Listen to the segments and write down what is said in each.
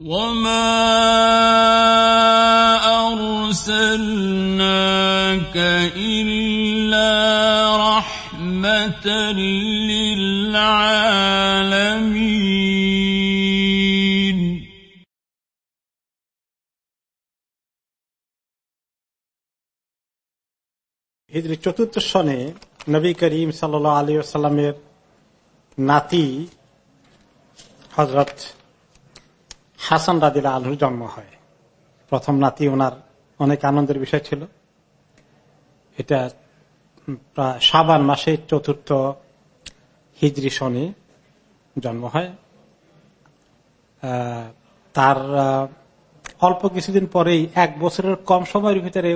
وما أرسلناك إلا رحمة للعالمين হিজরি চতুর্থ সনে নবী করিম সাল আলী সাল্লামের নাতি হজরত হাসান রাদিলা আলহুর জন্ম হয়। প্রথম নাতি ওনার অনেক আনন্দের বিষয় ছিল। এটা প্রায় সাবান মাসে চতুর্থ হিজরি শনি জন্ম হয়। তার অল্প কিছুদিন পরেই এক বছরের কম সময়ের ভিতরে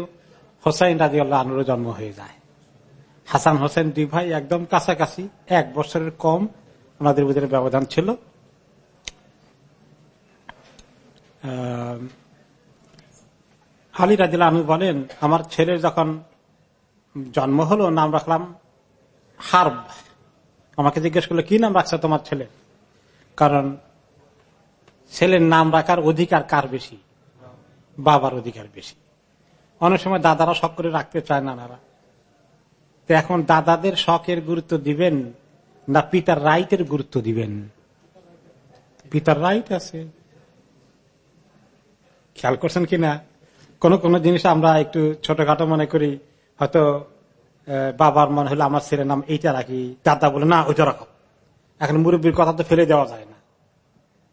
হোসাইন রাজি আল্লাহ আনুর জন্ম হয়ে যায়। হাসান হোসেন দুই ভাই একদম কাছাকাছি, এক বছরের কম ওনাদের ভিতরে ব্যবধান ছিল আহ, আলী রাজিল আনু বলেন, আমার ছেলের যখন জন্ম হলো, নাম রাখলাম হার্ব। আমাকে জিজ্ঞেস করল, কি নাম রাখছে তোমার ছেলে? কারণ ছেলের নাম রাখার অধিকার কার বেশি? বাবার অধিকার বেশি। অনেক সময় দাদারা শখ করে রাখতে চায় নানারা। তো এখন দাদাদের শখের গুরুত্ব দিবেন না, পিতার রাইটের গুরুত্ব দিবেন? পিতার রাইট আছে। খেয়াল করছেন কিনা? কোন কোন জিনিস আমরা একটু ছোটখাটো মনে করি, হয়তো বাবার মনে হলো আমার ছেলের নাম এইটা রাখি, দাদা বলে, না, ওইটা রাখো। এখন মুরব্বীর কথা তো ফেলে দেওয়া যায় না।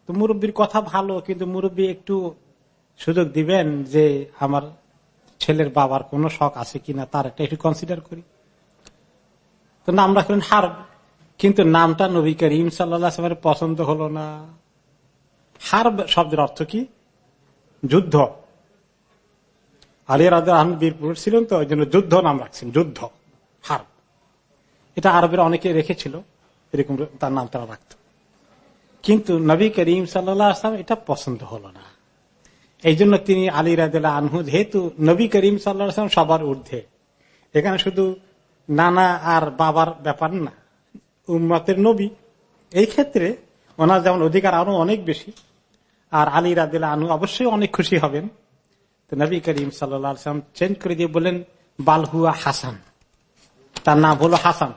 তো মুরব্বীর কথা ভালো, কিন্তু মুরব্বী একটু সুযোগ দিবেন যে আমার ছেলের বাবার কোন শখ আছে কিনা, তার একটা একটু কনসিডার করি। তো নাম রাখলেন হার কিন্তু নামটা নবী করিম সাল্লামের পছন্দ হলো না। হার শব্দের অর্থ কি? যুদ্ধ। আলী রাজা আহমদ বীর পুরুষ ছিলেন তো ওই জন্য যুদ্ধ নাম রাখছেন, যুদ্ধ, হার। এটা আরবের অনেকে রেখেছিল, এরকম তার নাম তারা রাখত। কিন্তু নবী করিম সাল্লাম এটা পছন্দ হলো না। এই জন্য তিনি আলী রাজা আনহু যেহেতু নবী করিম সাল্লাম সবার ঊর্ধ্বে, এখানে শুধু নানা আর বাবার ব্যাপার না, উম্মতের নবী। এই ক্ষেত্রে ওনার যেমন অধিকার আরও অনেক বেশি আর আলী রাদিল আনু অবশ্যই অনেক খুশি হবেন। তো নবী করিম সাল্লাম চেঞ্জ করে দিয়ে বললেন বালহুয়া হাসান। তার নাম হলো হাসান।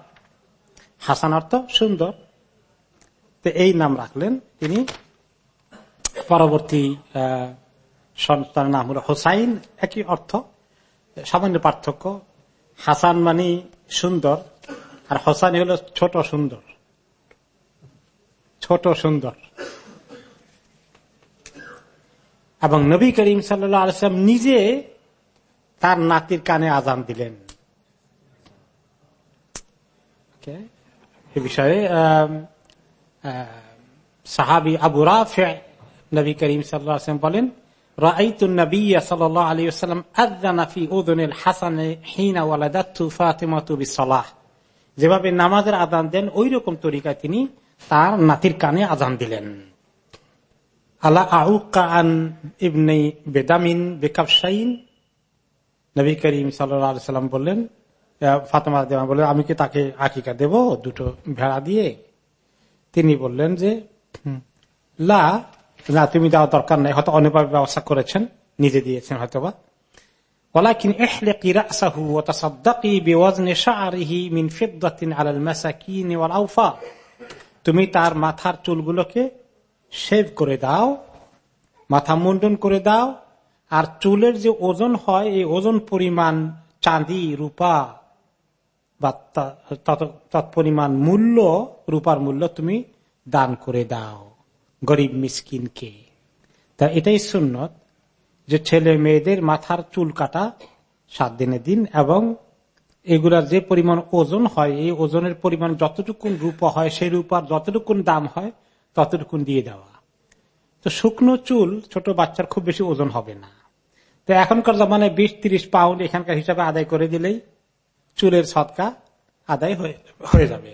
হাসান অর্থ সুন্দর। তো এই নাম রাখলেন তিনি। পরবর্তী আহ, সন্তানের নাম হলো হোসাইন। একই অর্থ সামান্য পার্থক্য। হাসান মানে সুন্দর আর হোসাইন হলো ছোট সুন্দর। ছোট সুন্দর। এবং নবী করিম সাল্লাম নিজে তার নাতির কানে আজান দিলেন। এ বিষয়ে সাহাবি আবু রাফে নবী করিম সাল্লাম বলেন যেভাবে নামাজের আদান দেন ওই রকম তরিকায় তিনি তার নাতির কানে আজান দিলেন। আলা আউকান ইবনে বেদামিন বেকাবসাইন নবী করিম সাল্লাম বললেন ফাতেমা দেওয়া বললেন আমি কি তাকে আকিকা দেব দুটো ভেড়া দিয়ে তিনি বললেন যে হুম, লা না তুমি দেওয়া দরকার নেই হয়তো অন্যভাবে ব্যবস্থা করেছেন নিজে দিয়েছেন হয়তোবা ولكن احلقي رأسه وتصدقي بوزن شعره من فضة على المساكين والأوفاء তুমি তার মাথার চুলগুলোকে শেভ করে দাও, মাথা মুন্ডন করে দাও, আর চুলের যে ওজন হয়, এই ওজন পরিমাণ চাঁদি, রূপা বা তৎপরিমাণ মূল্য, রূপার মূল্য তুমি দান করে দাও, গরিব মিসকিনকে। তা এটাই সুন্নত যে ছেলে মেয়েদের মাথার চুল কাটা সাত দিনের দিন এবং এগুলার যে পরিমাণ ওজন হয়, এই ওজনের পরিমাণ যতটুকুন রূপা হয়, সেই রূপার যতটুকুন দাম হয় ততটুকুন দিয়ে দেওয়া। তো শুকনো চুল ছোট বাচ্চার খুব বেশি ওজন হবে না। তো এখনকার জমানায় বিশ, তিরিশ পাউন্ড এখানকার হিসাবে আদায় করে দিলেই চুলের সৎকা আদায় হয়ে যাবে।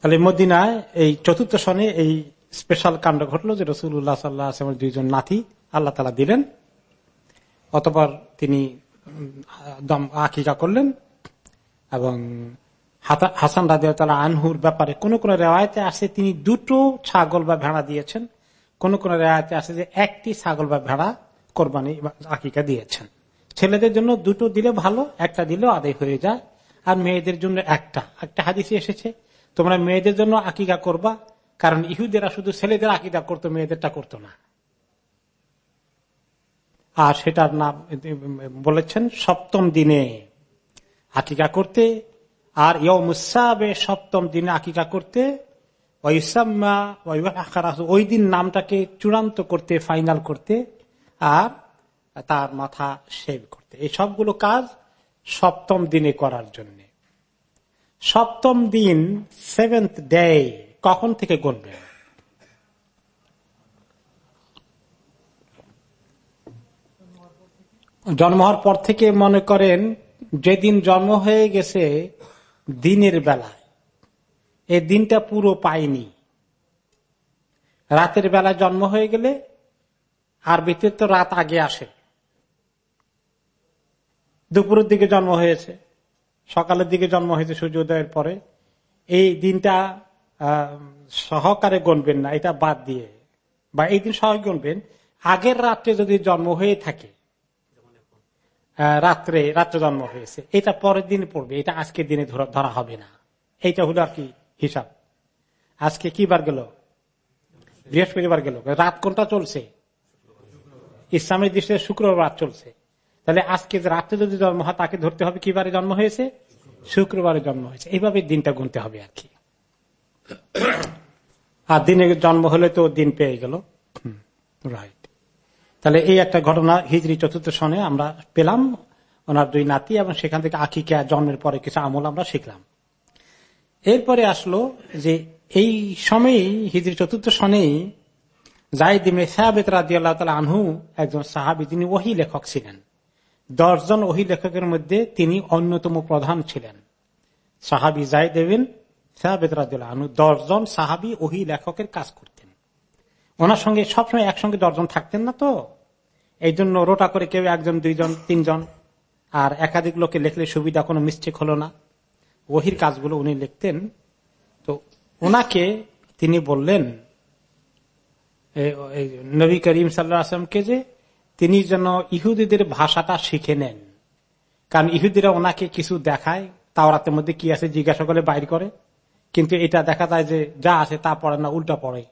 তাহলে মদিনায় এই চতুর্থ সনে এই স্পেশাল কাণ্ড ঘটলো যে রসুল্লাহ সাল্লাহ আসলামের দুইজন নাতি আল্লাহ তালা দিলেন, অতপর তিনি আকিকা করলেন এবং হাসান রাজিয়াল আনহুর ব্যাপারে কোন কোন রেওয়ায়তে আসে তিনি দুটো ছাগল বা ভেড়া দিয়েছেন। কোন কোন রেওয়ায়তে আসে যে একটি ছাগল বা ভেড়া কোরবানি আকিকা দিয়েছেন। ছেলেদের জন্য দুটো দিলে ভালো, একটা দিলেও আদায় হয়ে যায়। আর মেয়েদের জন্য একটা। একটা হাদিসে এসেছে, তোমরা মেয়েদের জন্য আকিকা করবা, কারণ ইহুদেরা শুধু ছেলেদের আকিদা করতো, মেয়েদেরটা করতো না। আর সেটার নাম বলেছেন, সপ্তম দিনে আকিকা করতে আর ইয়মুসাবে সপ্তম দিনে আকিকা করতে ওই দিন নামটাকে চূড়ান্ত করতে, ফাইনাল করতে, আর তার মাথা শেভ করতে। এই সবগুলো কাজ সপ্তম দিনে করার জন্য। সপ্তম দিন সেভেন্থ ডে কখন থেকে গণবে জন্ম হওয়ার পর থেকে মনে করেন, যেদিন জন্ম হয়ে গেছে দিনের বেলায়। এই দিনটা পুরো পায়নি রাতের বেলায় জন্ম হয়ে গেলে আরবিতে তো রাত আগে আসে। দুপুরের দিকে জন্ম হয়েছে। সকালের দিকে জন্ম হয়েছে সূর্যোদয়ের পরে। এই দিনটা সহকারে গণবেন না, এটা বাদ দিয়ে। বা এই দিন সহজ গণবেন। আগের রাত্রে যদি জন্ম হয়ে থাকে রাত্রে রাত্রে জন্ম হয়েছে। এটা পরের দিন পড়বে, এটা আজকের দিনে ধরা হবে না। এইটা হলো আর কি হিসাব। আজকে কি বার গেল? বৃহস্পতিবার গেল। রাত কোনটা চলছে? ইসলামের দৃষ্টিতে শুক্রবার রাত চলছে। তাহলে আজকে রাত্রে যদি জন্ম হয়, তাকে ধরতে হবে কি বারে জন্ম হয়েছে? শুক্রবারে জন্ম হয়েছে। এইভাবে দিনটা গুনতে হবে আর কি। আর দিনে জন্ম হলে তো দিন পেয়ে গেল। রাইট তাহলে এই একটা ঘটনা হিজড়ি চতুর্থ সনে আমরা পেলাম। ওনার দুই নাতি এবং সেখান থেকে আকিকা জন্মের পরে কিছু আমল আমরা শিখলাম। এরপরে আসলো যে এই সময়েই হিজড়ি চতুর্থ সনেই জাহিদ ইমে সাহাবেদ রাজি আল্লাহ আনহু একজন সাহাবি তিনি ওহি লেখক ছিলেন। দশজন ওহি লেখকের মধ্যে তিনি অন্যতম প্রধান ছিলেন। সাহাবি জাহিদ এবেন সাহাবেদ রাজি আনহু, দশজন সাহাবি ওহি লেখকের কাজ করতেন। ওনার সঙ্গে সবসময় একসঙ্গে দশজন থাকতেন না তো। এই জন্য রোটা করে কেউ একজন, দুইজন, তিনজন, আর একাধিক লোকে লেখলে সুবিধা, কোনো মিস্টেক হলো না। ওহির কাজগুলো উনি লিখতেন। তো ওনাকে তিনি বললেন নবী করিম সাল্লাহ আসলামকে যে তিনি যেন ইহুদিদের ভাষাটা শিখে নেন। কারণ ইহুদিরা ওনাকে কিছু দেখায়, তাওরাতের মধ্যে কি আছে জিজ্ঞাসা করে বাইর করে। কিন্তু এটা দেখা যায় যে যা আছে তা পড়ে না, উল্টা পড়ে।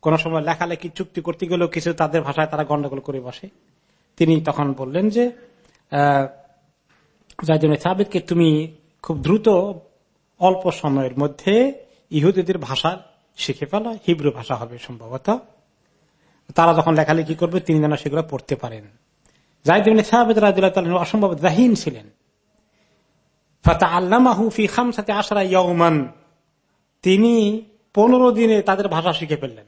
কোন সময় লেখালেখি চুক্তি করতে গেলেও কিছু তাদের ভাষায় তারা গন্ডগোল করে বসে। তিনি তখন বললেন যে জাহিদ সাবেদকে তুমি খুব দ্রুত অল্প সময়ের মধ্যে ইহুদিদের ভাষা শিখে ফেলো, হিব্রু ভাষা হবে সম্ভবত। তারা যখন লেখালেখি করবে, তিনি যেন সেগুলো পড়তে পারেন। জাহিদ সাহাবেদ রাজিল্লাহ অসম্ভব জাহিন ছিলেন। তিনি পনেরো দিনে তাদের ভাষা শিখে ফেললেন।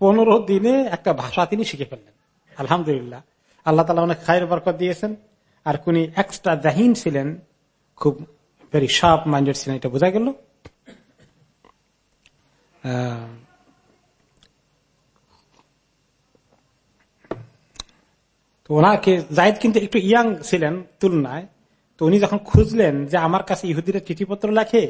পনেরো দিনে একটা ভাষা তিনি শিখে ফেললেন। আলহামদুলিল্লাহ। আল্লাহ তালা অনেক খায়ের বরকত দিয়েছেন। আর কোনি এক্সট্রা জাহিন ছিলেন, খুব ভেরি শার্প মাইন্ডেড ছিলেন, এটা বোঝা গেল। তো ওনাকে জাহিদ কিন্তু একটু ইয়াং ছিলেন তুলনায়। তো উনি যখন খুঁজলেন যে আমার কাছে ইহুদিরা চিঠিপত্র লেখে,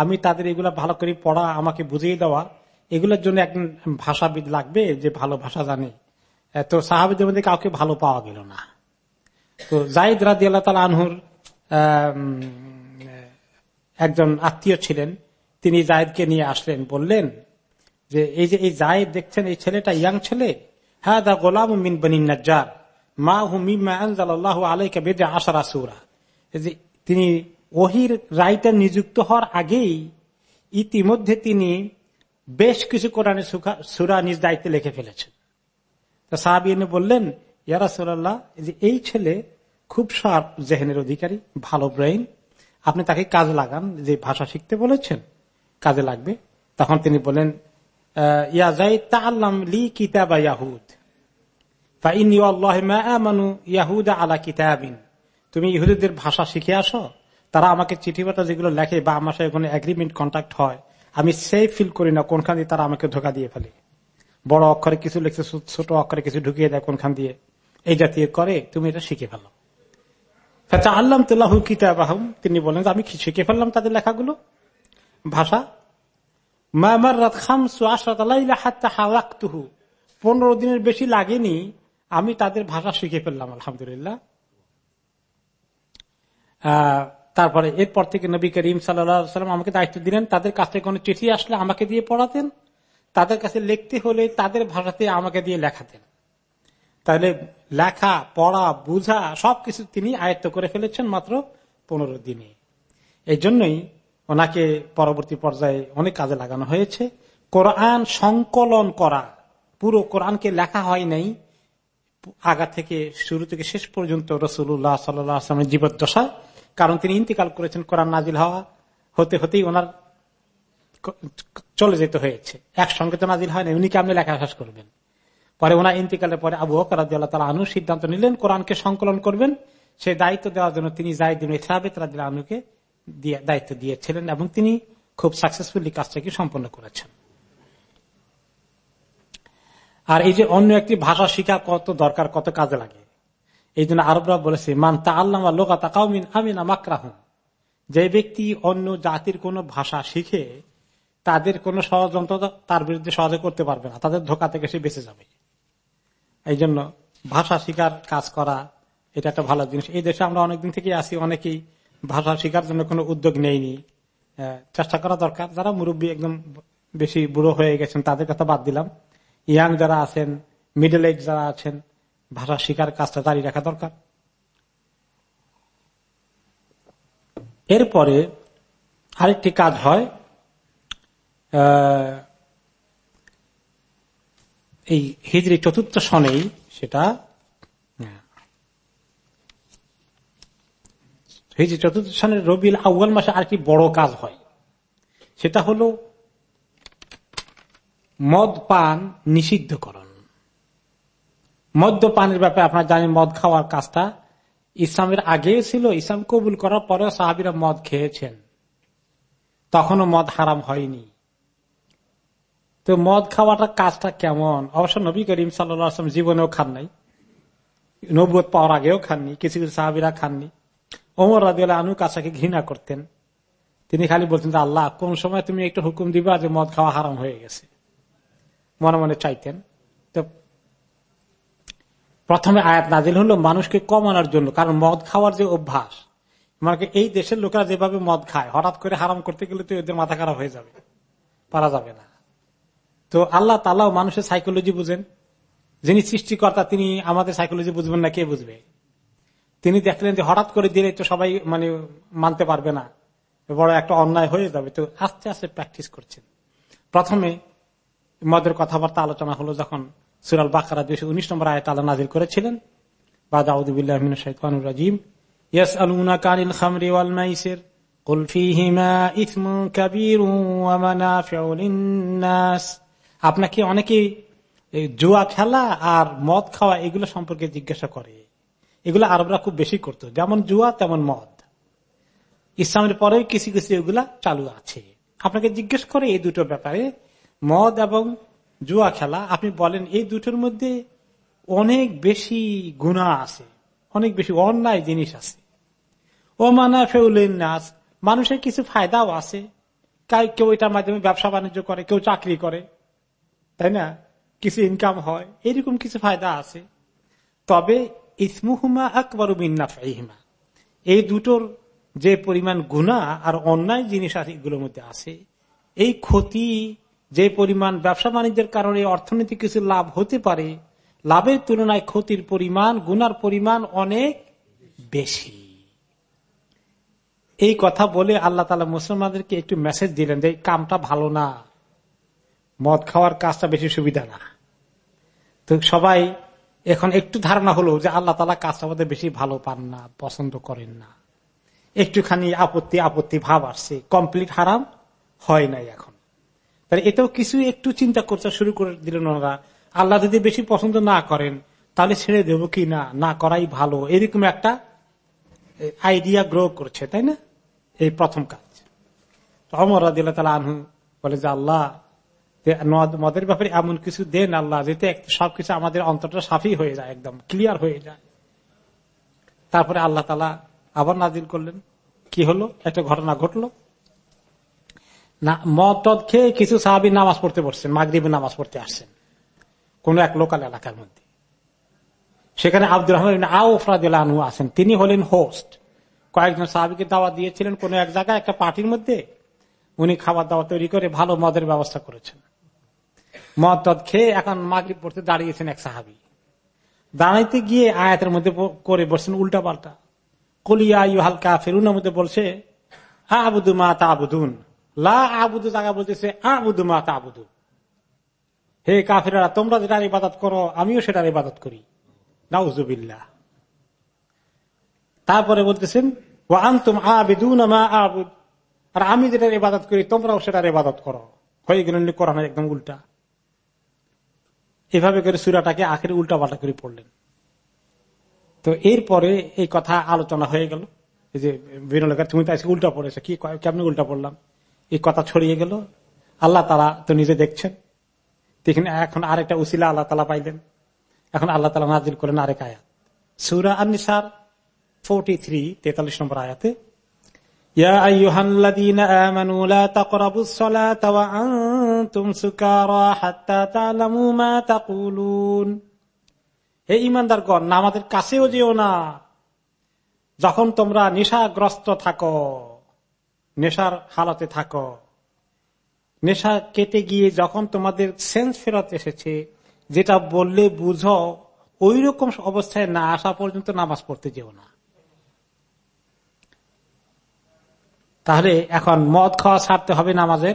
আমি তাদের এগুলা ভালো করে পড়া, আমাকে বুঝিয়ে দেওয়া এগুলোর জন্য একজন ভাষাবিদ লাগবে যে ভালো ভাষা জানে। তো সাহাবিদের মধ্যে কাউকে ভালো পাওয়া গেল না। তো জাহিদ রাজি আল্লাহ তালা আনহুর একজন আত্মীয় ছিলেন। তিনি জায়দকে নিয়ে আসলেন, বললেন যে, এই যে, এই জায়দ দেখছেন, এই ছেলেটা ইয়াং ছেলে। হ্যাঁ দা গোলাম মিন বনিন নাজ্জার। মা হু মিমা আনজালাল্লাহু আলাইকা বেদে আশারা সুরা। যে, তিনি ওহির রাইটার নিযুক্ত হওয়ার আগেই ইতিমধ্যে তিনি বেশ কিছু কোরআনে সুরা নিজ দায়িত্বে লিখে ফেলেছেন। তা সাহাবিনে বললেন ইয়ারা সুরাল্লাহ যে এই ছেলে খুব শার্প জেহেনের অধিকারী, ভালো ব্রেইন, আপনি তাকে কাজ লাগান, যে ভাষা শিখতে বলেছেন, কাজে লাগবে। তখন তিনি বলেন তাল্লাম লি ইয়াহুদ। তুমি ইহুদিদের ভাষা শিখে আসো, তারা আমাকে চিঠিপত্র যেগুলো লেখে বা আমার সাথে কোনো এগ্রিমেন্ট কন্ট্যাক্ট হয় আমি সেফ ফিল করি না কোনখান দিয়ে তারা আমাকে ধোকা দিয়ে ফেলে। বড় অক্ষরে কিছু লিখছে, ছোট অক্ষরে কিছু ঢুকিয়ে দেয় কোনখান দিয়ে। এই জাতীয় করে তুমি এটা শিখে ফেলো। ফেচা আল্লাহ তুল্লাহু কিতাবাহম, তিনি বলেন আমি শিখে ফেললাম তাদের লেখাগুলো? ভাষা? পনেরো দিনের বেশি লাগেনি, আমি তাদের ভাষা শিখে ফেললাম, আলহামদুলিল্লাহ। তারপরে এরপর থেকে নবী করিম সাল্লাম আমাকে দায়িত্ব দিলেন, তাদের কাছ থেকে কোনো চিঠি আসলে আমাকে দিয়ে পড়াতেন, তাদের কাছে লিখতে হলে তাদের ভাষাতে আমাকে দিয়ে লেখাতেন। তাহলে লেখা, পড়া, বুঝা সবকিছু তিনি আয়ত্ত করে ফেলেছেন মাত্র পনেরো দিনে। এই জন্যই ওনাকে পরবর্তী পর্যায়ে অনেক কাজে লাগানো হয়েছে। কোরআন সংকলন করা, পুরো কোরআনকে লেখা হয় নাই, আগা থেকে শুরু থেকে শেষ পর্যন্ত রসুল্লাহ সাল্লামের জীবদ্দশা কারণ তিনি ইন্তিকাল করেছেন কোরআন নাজিল হওয়া হতে হতেই ওনার চলে যেতে হয়েছে। একসঙ্গে তো নাজিল হয় না উনি আপনি লেখা শেষ করবেন? পরে ওনার ইন্তিকালের পরে আবু হকরাদ তালা আনু সিদ্ধান্ত নিলেন, কোরআনকে সংকলন করবেন। সে দায়িত্ব দেওয়ার জন্য তিনি জাহিদিন ইসলাবেত রাজিল আনুকে দায়িত্ব দিয়েছিলেন এবং তিনি খুব সাকসেসফুলি কাজটাকে সম্পন্ন করেছেন। আর এই যে অন্য একটি ভাষা শিখা কত দরকার, কত কাজে লাগে? এই জন্য আরবরা বলেছে, মান তা আল্লাহ লোকাতা কাউমিন আমিনা মাকরাহুম যে ব্যক্তি অন্য জাতির কোন ভাষা শিখে, তাদের কোন ষড়যন্ত্র তার বিরুদ্ধে সহজে করতে পারবে না। তাদের ধোকা থেকে সে বেঁচে যাবে। এই জন্য ভাষা শিকার কাজ করা, এটা একটা ভালো জিনিস। এই দেশে আমরা অনেকদিন থেকে আসি অনেকেই ভাষা শিকার জন্য কোনো উদ্যোগ নেইনি চেষ্টা করা দরকার। যারা মুরব্বী একদম বেশি বুড়ো হয়ে গেছেন, তাদের কথা বাদ দিলাম। ইয়াং যারা আছেন মিডল এজ যারা আছেন ভাষা শিকার কাজটা জারি রাখা দরকার। এরপরে আরেকটি কাজ হয় এই হিজড়ি চতুর্থ সনেই সেটা হিজড়ি চতুর্থ সনের রবিল আউ্য়াল মাসে আরেকটি বড় কাজ হয়। সেটা হলো মদ পান নিষিদ্ধকরণ। মদ্যপানের ব্যাপারে আপনারা জানেন মদ খাওয়ার কাজটা। ইসলামের আগে ছিল। ইসলাম কবুল করার পরেও সাহাবিরা মদ খেয়েছেন। তখনও মদ হারাম হয়নি। তো মদ খাওয়াটা কাজটা কেমন? অবশ্য নবী করিম সাল্লাম জীবনেও খান নাই। নবুয় পাওয়ার আগেও খাননি। কিছু কিছু সাহাবিরা খাননি। ওমর রাজিয়াল আনু কাছাকে ঘৃণা করতেন। তিনি খালি বলতেন আল্লাহ, কোন সময় তুমি একটু হুকুম দিবা যে মদ খাওয়া হারাম হয়ে গেছে? মনে মনে চাইতেন। প্রথমে আয়াত নাজিল হলো মানুষকে কমানোর জন্য, কারণ মদ খাওয়ার যে অভ্যাস মানে এই দেশের লোকেরা যেভাবে মদ খায়, হঠাৎ করে হারাম করতে গেলে তো এদের মাথা খারাপ হয়ে যাবে, পারা যাবে না। তো আল্লাহ তাল্লাহ মানুষের সাইকোলজি বুঝেন। যিনি সৃষ্টিকর্তা, তিনি আমাদের সাইকোলজি বুঝবেন না, কে বুঝবে? তিনি দেখলেন যে হঠাৎ করে দিলে তো সবাই মানে মানতে পারবে না, বড় একটা অন্যায় হয়ে যাবে। তো আস্তে আস্তে প্র্যাকটিস করছেন। প্রথমে মদের কথাবার্তা আলোচনা হলো যখন সুরাল বাকারা দুইশো উনিশ নম্বর আয়ত আল্লাহ নাজির করেছিলেন বাদাউদ্দিন ইয়াস আলুনা কানিল খামরি ওয়াল মাইসির قل فيهما إثم كبير ومنافع للناس আপনাকে অনেকে জুয়া খেলা আর মদ খাওয়া এগুলো সম্পর্কে জিজ্ঞাসা করে এগুলো আরবরা খুব বেশি করত যেমন জুয়া তেমন মদ ইসলামের পরেও কিছু কিছু এগুলা চালু আছে আপনাকে জিজ্ঞেস করে এই দুটো ব্যাপারে মদ এবং জুয়া খেলা, আপনি বলেন এই দুটোর মধ্যে অনেক বেশি গুণা আছে, অনেক বেশি অন্যায় জিনিস আছে। ও মানা ফেউলেন মানুষের কিছু ফায়দাও আছে। কেউ এটার মাধ্যমে ব্যবসা বাণিজ্য করে, কেউ চাকরি করে, তাই না? কিছু ইনকাম হয়, এরকম কিছু ফায়দা আছে। তবে ইসমুহুমা আকবর ফাইহিমা এই দুটোর যে পরিমাণ গুণা আর অন্যায় জিনিস আছে এগুলোর মধ্যে আছে, এই ক্ষতি যে পরিমাণ ব্যবসা বাণিজ্যের কারণে অর্থনৈতিক কিছু লাভ হতে পারে, লাভের তুলনায় ক্ষতির পরিমাণ, গুনার পরিমাণ অনেক বেশি। এই কথা বলে আল্লাহ তালা মুসলমানদেরকে একটু মেসেজ দিলেন যে কামটা ভালো না। মদ খাওয়ার কাজটা বেশি সুবিধা না। তো সবাই এখন একটু ধারণা হলো যে আল্লাহ তালা কাজটা আমাদের বেশি ভালো পান না, পছন্দ করেন না। একটুখানি আপত্তি আপত্তি ভাব আসছে। কমপ্লিট হারাম হয় নাই এখন। তাহলে এটাও কিছু একটু চিন্তা করতে শুরু করে দিলেন ওনারা। আল্লাহ যদি বেশি পছন্দ না করেন, তাহলে ছেড়ে দেব কি না? না করাই ভালো। এরকম একটা আইডিয়া গ্রো করছে, তাই না? এই প্রথম কাজ। অমর রাদিল্লা তালা আনহু বলে যে, আল্লাহ মদের ব্যাপারে এমন কিছু দেন আল্লাহ, যেতে সবকিছু আমাদের অন্তরটা সাফি হয়ে যায়, একদম ক্লিয়ার হয়ে যায়। তারপরে আল্লাহ তালা আবার নাজিল করলেন। কি হলো? একটা ঘটনা ঘটলো। মদ টদ খেয়ে কিছু সাহাবি নামাজ পড়তে বসছেন মাগরীবের নামাজ পড়তে আসছেন, কোন এক লোকাল এলাকার মধ্যে। সেখানে আব্দুর রহমান আউফরাদিল্লা আনহু আছেন, তিনি হলেন হোস্ট কয়েকজন সাহাবিকে দাওয়া দিয়েছিলেন, কোন এক জায়গায়, একটা পার্টির মধ্যে। উনি খাবার দাওয়া তৈরি করে ভালো মদের ব্যবস্থা করেছেন। মদ টদ খেয়ে এখন মাগরীব পড়তে দাঁড়িয়েছেন এক সাহাবি। দাঁড়াইতে গিয়ে আয়াতের মধ্যে করে বসছেন উল্টা পাল্টা। কলিয়া ইউ হালকা ফেরুনের মধ্যে বলছে আবুদু মা তা আবুদুন বলতেছে, আবুদু মা হে তোমরা ইবাদত করো, আমিও সেটার ইবাদত করি। নাউজুবিল্লা তারপরে বলতেছেন ও আন্তুম আবেদুন মা আবুদ। আর আমি যেটার ইবাদত করি, তোমরাও সেটার ইবাদত করো। হয়ে গেলেন কোরআন একদম উল্টা। এভাবে করে সুরাটাকে আখের উল্টা পাল্টা করে পড়লেন। তো এরপরে এই কথা আলোচনা হয়ে গেল। যে বিরলেখার তুমি তো উল্টা পড়েছো, কি, কেমনি উল্টা পড়লাম? এই কথা ছড়িয়ে গেল। আল্লাহ তালা তো নিজে দেখছেন। দেখেন, এখন আরেকটা উসিলা আল্লাহ তালা পাইলেন। এখন আল্লাহ তালা নাজিল করেন আরেক আয়াত। সুরা আনসার ফোরটি থ্রি তেতাল্লিশ নম্বর আয়াতে ইমানদারগণ আমাদের কাছেও যেও না। যখন তোমরা নিশাগ্রস্ত থাকো নেশার হালতে থাকো। নেশা কেটে গিয়ে যখন তোমাদের সেন্স ফেরত এসেছে, যেটা বললে বুঝো ওই রকম অবস্থায় না আসা পর্যন্ত নামাজ পড়তে যেও না। তাহলে এখন মদ খাওয়া ছাড়তে হবে নামাজের।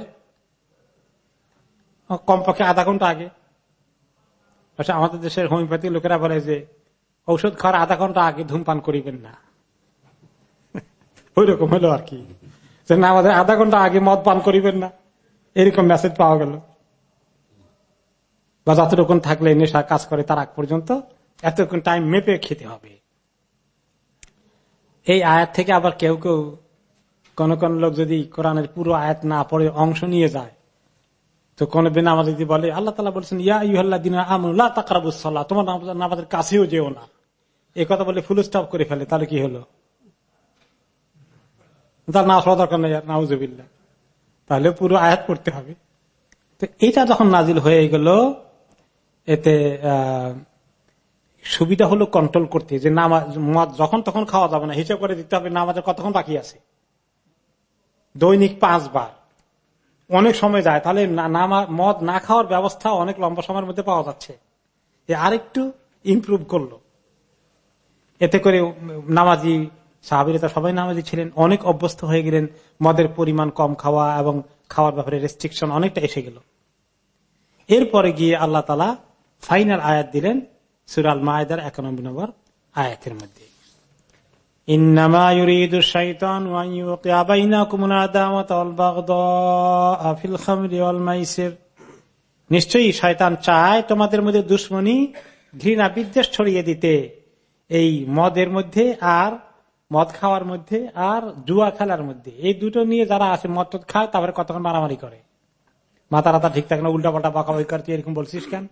কমপক্ষে আধা ঘণ্টা আগে। আচ্ছা আমাদের দেশের হোমিওপ্যাথি লোকেরা বলে যে, ঔষধ খাওয়ার আধা ঘণ্টা আগে ধূমপান করিবেন না। ওই রকম হলো আর কি। যে না, আমাদের আধা ঘণ্টা আগে মদ পান করিবেন না। এরকম মেসেজ পাওয়া গেল। বা যতটুকুন থাকলে নেশা কাজ করে তার আগ পর্যন্ত এতক্ষণ টাইম মেপে খেতে হবে। এই আয়াত থেকে আবার কেউ কেউ কোন কোন লোক যদি কোরআনের পুরো আয়াত না পড়ে অংশ নিয়ে যায়, তো কোন বেনামাজ যদি বলে, আল্লাহ তালা বলছেন, ইয়া ইহল্লা দিন আমুল্লাহ তোমার নামাজের কাছেও যেও না। এই কথা বলে ফুল স্টপ করে ফেলে, তাহলে কি হলো? তার না আসা দরকার নেই নাউজবিল্লা তাহলে পুরো আয়াত করতে হবে। তো এটা যখন নাজিল হয়ে গেল, এতে সুবিধা হলো কন্ট্রোল করতে, যে নামাজ মদ যখন তখন খাওয়া যাবে না, হিসাব করে দিতে হবে, নামাজের কতক্ষণ বাকি আছে। দৈনিক পাঁচবার। অনেক সময় যায়, তাহলে মদ না খাওয়ার ব্যবস্থা অনেক লম্বা সময়ের মধ্যে পাওয়া যাচ্ছে। আরেকটু ইম্প্রুভ করল। এতে করে নামাজি সাহাবিরা সবাই নামাজি ছিলেন, অনেক অভ্যস্ত হয়ে গেলেন, মদের পরিমাণ কম খাওয়া এবং খাওয়ার ব্যাপারে রেস্ট্রিকশন অনেকটা এসে গেল। এরপরে গিয়ে আল্লাহ তালা ফাইনাল আয়াত দিলেন সুরাল মায়দার একানব্বই নম্বর আয়াতের মধ্যে। নিশ্চয়ই শয়তান চায় তোমাদের মধ্যে দুশ্মনী, ঘৃণা, বিদ্বেষ ছড়িয়ে দিতে। এই মদের মধ্যে আর মদ খাওয়ার মধ্যে আর জুয়া খেলার মধ্যে। এই দুটো নিয়ে যারা আসে, মদ টদ খায়, তারপরে কতক্ষণ মারামারি করে? মাথা রাতা ঠিক থাকে না উল্টা পাল্টা বাঁকাবাকি করতে এরকম বলছিস কেন?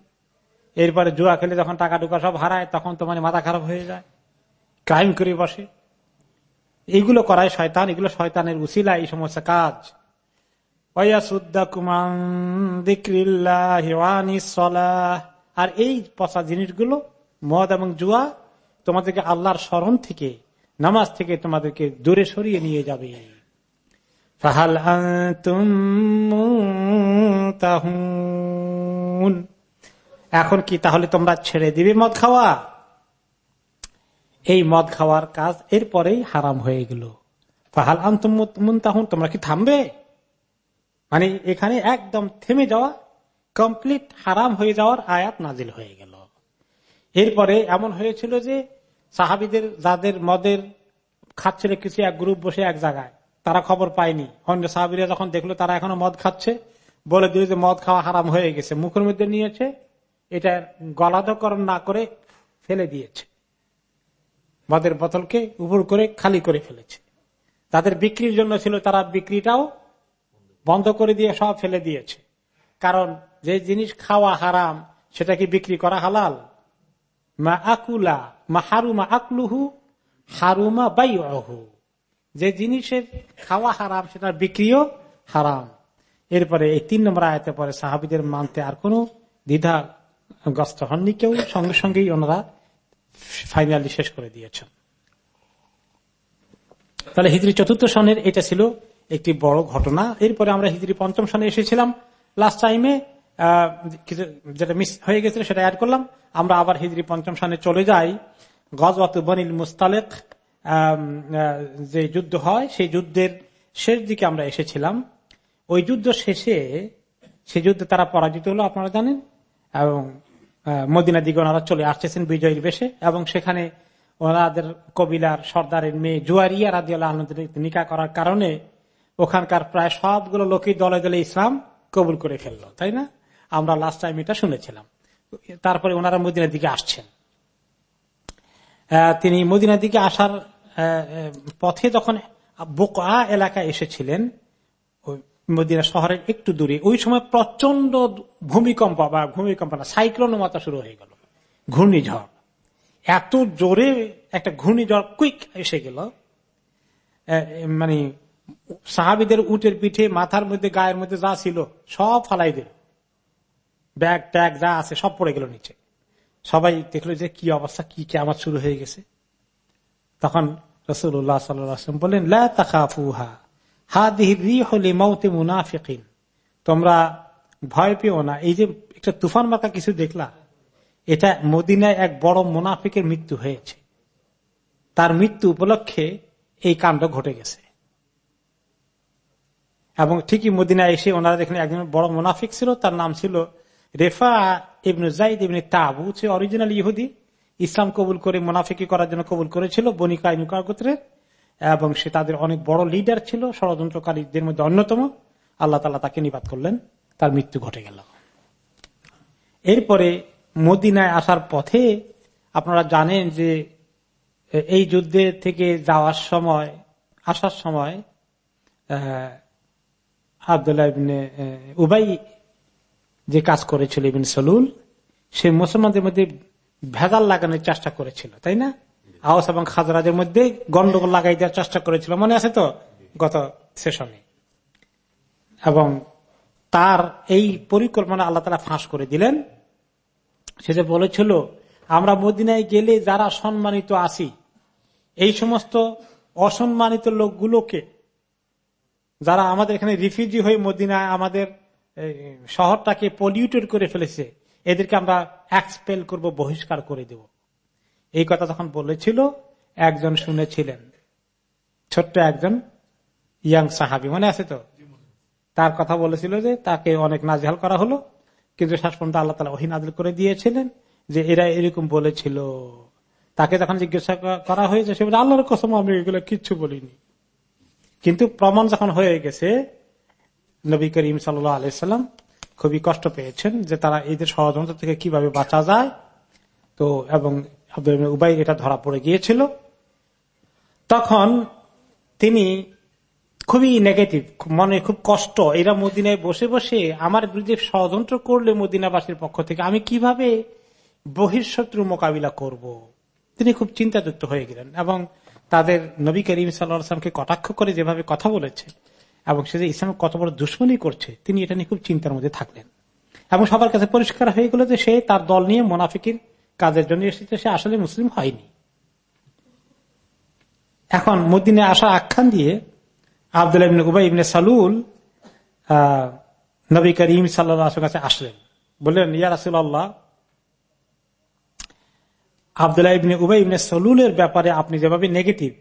এরপরে জুয়া খেলে যখন টাকা টুকা সব হারায়, তখন তোমার মাথা খারাপ হয়ে যায়, ক্রাইম করে বসে। এইগুলো করায় শয়তান, এগুলো শয়তানের উসিলা, এই সমস্ত কাজ। আর এই পচা জিনিসগুলো, মদ এবং জুয়া, তোমাদেরকে আল্লাহর স্মরণ থেকে নামাজ থেকে তোমাদেরকে দূরে সরিয়ে নিয়ে যাবে। ফাহাল এখন কি তাহলে তোমরা ছেড়ে দিবে মদ খাওয়া? এই মদ খাওয়ার কাজ এরপরেই হারাম হয়ে গেল। ফাহাল আন্তমুন তোমরা কি থামবে? মানে এখানে একদম থেমে যাওয়া, কমপ্লিট হারাম হয়ে যাওয়ার আয়াত নাজিল হয়ে গেল। এরপরে এমন হয়েছিল যে সাহাবিদের, যাদের মদের খাচ্ছিল কিছু, এক গ্রুপ বসে এক জায়গায়। তারা খবর পায়নি। অন্য সাহাবিরা যখন দেখল, তারা এখনও মদ খাচ্ছে, বলে দিল যে মদ খাওয়া হারাম হয়ে গেছে। মুখের মধ্যে নিয়েছে, এটা গলাধকরণ না করে ফেলে দিয়েছে। মদের বোতলকে উপর করে খালি করে ফেলেছে। তাদের বিক্রির জন্য ছিল, তারা বিক্রিটাও বন্ধ করে দিয়ে সব ফেলে দিয়েছে। কারণ যে জিনিস খাওয়া হারাম সেটা কি বিক্রি করা হালাল। মা আকুলা মা হারু মা আকলুহু, হারুমা বাই যে জিনিসের খাওয়া হারাম, সেটার বিক্রিও হারাম। এরপরে এই তিন নম্বর আয়তের পরে সাহাবিদের মানতে আর কোন দ্বিধা গ্রস্ত হননি কেউ, সঙ্গে সঙ্গেই ওনারা ফাইনালি শেষ করে দিয়েছেন। তাহলে হিজড়ি চতুর্থ সনের এটা ছিল একটি বড় ঘটনা। এরপরে আমরা হিজড়ি পঞ্চম সনে এসেছিলাম। লাস্ট টাইমে যেটা মিস হয়ে গেছিল সেটা অ্যাড করলাম। আমরা আবার হিজড়ি পঞ্চম সনে চলে যাই। গজওয়াত বনিল মুস্তালেক যে যুদ্ধ হয়, সেই যুদ্ধের শেষ দিকে আমরা এসেছিলাম। ওই যুদ্ধ শেষে সে যুদ্ধে তারা পরাজিত হলো, আপনারা জানেন? এবং মদিনা দিকে ওনারা চলে আসতেছেন বিজয়ীর বেশে। এবং সেখানে ওনাদের কবিলার সর্দারের মেয়ে জুয়ারিয়া রাজি আল্লাহ নিকা করার কারণে ওখানকার প্রায় সবগুলো লোকই দলে দলে ইসলাম কবুল করে ফেলল, তাই না? আমরা লাস্ট টাইম এটা শুনেছিলাম। তারপরে ওনারা মদিনার দিকে আসছেন। তিনি মদিনার দিকে আসার পথে যখন বোকা এলাকায় এসেছিলেন মদিনা শহরের একটু দূরে, ওই সময় প্রচণ্ড ভূমিকম্প বা ভূমিকম্প না, সাইক্লোন মতো শুরু হয়ে গেল, ঘূর্ণিঝড়। এত জোরে একটা ঘূর্ণিঝড় কুইক এসে গেল মানে সাহাবিদের উটের পিঠে, মাথার মধ্যে, গায়ের মধ্যে যা ছিল সব ফালাই দিল। ব্যাগ ট্যাগ যা আছে সব পড়ে গেল নিচে। সবাই দেখল যে কি অবস্থা, কি কে আমার শুরু হয়ে গেছে। তখন রসুল্লাহ সাল্লাম বললেন লাফুহা হা দিহি হলে মৌতে মুনাফিকিন। তোমরা ভয় পেও না। এই যে একটা তুফান মার্কা কিছু দেখলা, এটা মদিনায় এক বড় মুনাফিকের মৃত্যু হয়েছে। তার মৃত্যু উপলক্ষে এই কাণ্ড ঘটে গেছে। এবং ঠিকই মদিনায় এসে ওনারা এখানে একজন বড় মুনাফিক ছিল, তার নাম ছিল রেফা ইবনু জাইদ ইবনে তাবু সে অরিজিনাল ইহুদি। ইসলাম কবুল করে, মুনাফিকি করার জন্য কবুল করেছিল বনিকা গোত্রের এবং সে তাদের অনেক বড় লিডার ছিল, ষড়যন্ত্রকারীদের মধ্যে অন্যতম। আল্লাহ তালা তাকে নিবাদ করলেন, তার মৃত্যু ঘটে গেল। এরপরে মদিনায় আসার পথে আপনারা জানেন যে, এই যুদ্ধে থেকে যাওয়ার সময়, আসার সময় আবদুল্লাহ উবাই যে কাজ করেছিল ইবিন সলুল, সে মুসলমানদের মধ্যে ভেজাল লাগানোর চেষ্টা করেছিল, তাই না? আওয়াজ এবং খাজরাজের মধ্যে গন্ডগোল লাগাই দেওয়ার চেষ্টা করেছিল, মনে আছে তো? গত সেশনে। এবং তার এই পরিকল্পনা আল্লাহ তালা ফাঁস করে দিলেন। সে যে বলেছিল, আমরা মদিনায় গেলে যারা সম্মানিত আসি এই সমস্ত অসম্মানিত লোকগুলোকে, যারা আমাদের এখানে রিফিউজি হয়ে মদিনায় আমাদের শহরটাকে পলিউটেড করে ফেলেছে। এদেরকে আমরা এক্সপেল করব, বহিষ্কার করে দেব। এই কথা যখন বলেছিল, একজন শুনেছিলেন। ছোট্ট একজন ইয়াং সাহাবি, মনে আছে তো? তার কথা বলেছিল যে তাকে অনেক নাজহাল করা হলো, কিন্তু শেষ পর্যন্ত আল্লাহ তালা ওহি নাজিল করে দিয়েছিলেন যে এরা এরকম বলেছিল। তাকে যখন জিজ্ঞাসা করা হয়েছে, সে আল্লাহর কসম আমি এগুলো কিচ্ছু বলিনি। কিন্তু প্রমাণ যখন হয়ে গেছে নবী করিম সাল্লাহ আলাইসাল্লাম খুবই কষ্ট পেয়েছেন যে তারা এদের ষড়যন্ত্র থেকে কীভাবে বাঁচা যায়। তো এবং উবাই এটা ধরা পড়ে গিয়েছিল। তখন তিনি খুবই নেগেটিভ মনে খুব কষ্ট। এরা মদিনায় বসে বসে আমার বিরুদ্ধে ষড়যন্ত্র করলে মদিনাবাসীর পক্ষ থেকে আমি কীভাবে বহির্শত্রু মোকাবিলা করব। তিনি খুব চিন্তাযুক্ত হয়ে গেলেন এবং তাদের নবী করিম সাল্লামকে কটাক্ষ করে যেভাবে কথা বলেছে এবং সে যে ইসলাম কত বড় দুশ্মনী করছে, তিনি এটা নিয়ে খুব চিন্তার মধ্যে থাকলেন। এবং সবার কাছে পরিষ্কার হয়ে গেল যে সে তার দল নিয়ে মোনাফিকির কাজের জন্য এসেছে, সে আসলে মুসলিম হয়নি। এখন মদিনে আসার আখ্যান দিয়ে আবদুল্লাহ উবাই ইবনে সালুল নবী করিম সাল্লাহ কাছে আসলেন। বললেন, ইয়া রাসুল্লাহ আবদুল্লাহ ইবনে উবাই ইবনে সলুলের ব্যাপারে আপনি যেভাবে নেগেটিভ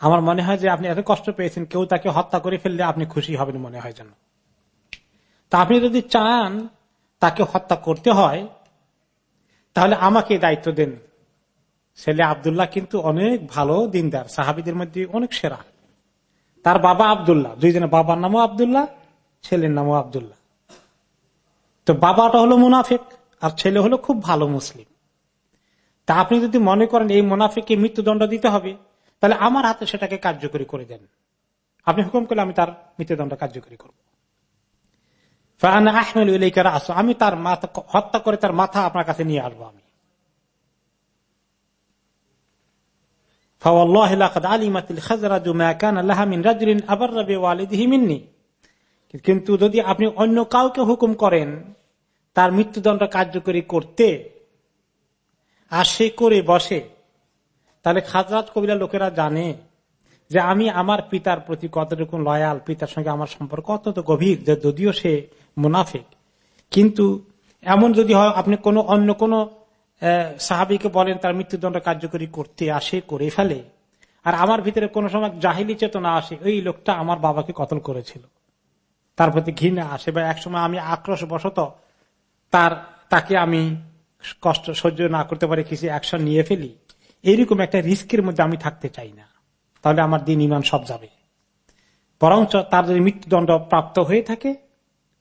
আমার মনে হয় যে আপনি এত কষ্ট পেয়েছেন, কেউ তাকে হত্যা করে ফেললে আপনি খুশি হবেন মনে হয় যেন। তা আপনি যদি চান তাকে হত্যা করতে হয়, তাহলে আমাকে দায়িত্ব দেন। ছেলে আবদুল্লাহ কিন্তু অনেক ভালো দিনদার, সাহাবিদের মধ্যে অনেক সেরা। তার বাবা আবদুল্লাহ, দুইজনের বাবার নামও আবদুল্লাহ, ছেলের নামও আবদুল্লাহ। তো বাবাটা হলো মুনাফিক, আর ছেলে হলো খুব ভালো মুসলিম। তা আপনি যদি মনে করেন এই মুনাফিককে মৃত্যুদণ্ড দিতে হবে তাহলে আমার হাতে সেটাকে কার্যকরী করে দেন। আপনি হুকুম করলে আমি তার মৃত্যুদণ্ড কার্যকরী করব। আমি তার মাথা হত্যা করে তার মাথা আপনার কাছে নিয়ে আসব আমি। কিন্তু যদি আপনি অন্য কাউকে হুকুম করেন তার মৃত্যুদণ্ড কার্যকরী করতে, আর সে করে বসে তাহলে খাজরাত কবিরা লোকেরা জানে যে আমি আমার পিতার প্রতি কতটুকু লয়াল পিতার সঙ্গে আমার সম্পর্ক অত্যন্ত গভীর, যে যদিও সে মুনাফিক। কিন্তু এমন যদি হয়, আপনি কোনো অন্য কোনো সাহাবিকে বলেন, তার মৃত্যুদণ্ড কার্যকরী করতে আসে, করে ফেলে, আর আমার ভিতরে কোন সময় জাহিলি চেতনা আসে ওই লোকটা আমার বাবাকে কতল করেছিল। তার প্রতি ঘৃণা আসে, বা একসময় আমি আক্রোশ বশত তার, তাকে আমি কষ্ট সহ্য না করতে পারি, কিছু অ্যাকশন নিয়ে ফেলি। এইরকম একটা রিস্কের মধ্যে আমি থাকতে চাই না। তাহলে আমার দিন ইমান সব যাবে। বরঞ্চ তার যদি মৃত্যুদণ্ড প্রাপ্ত হয়ে থাকে,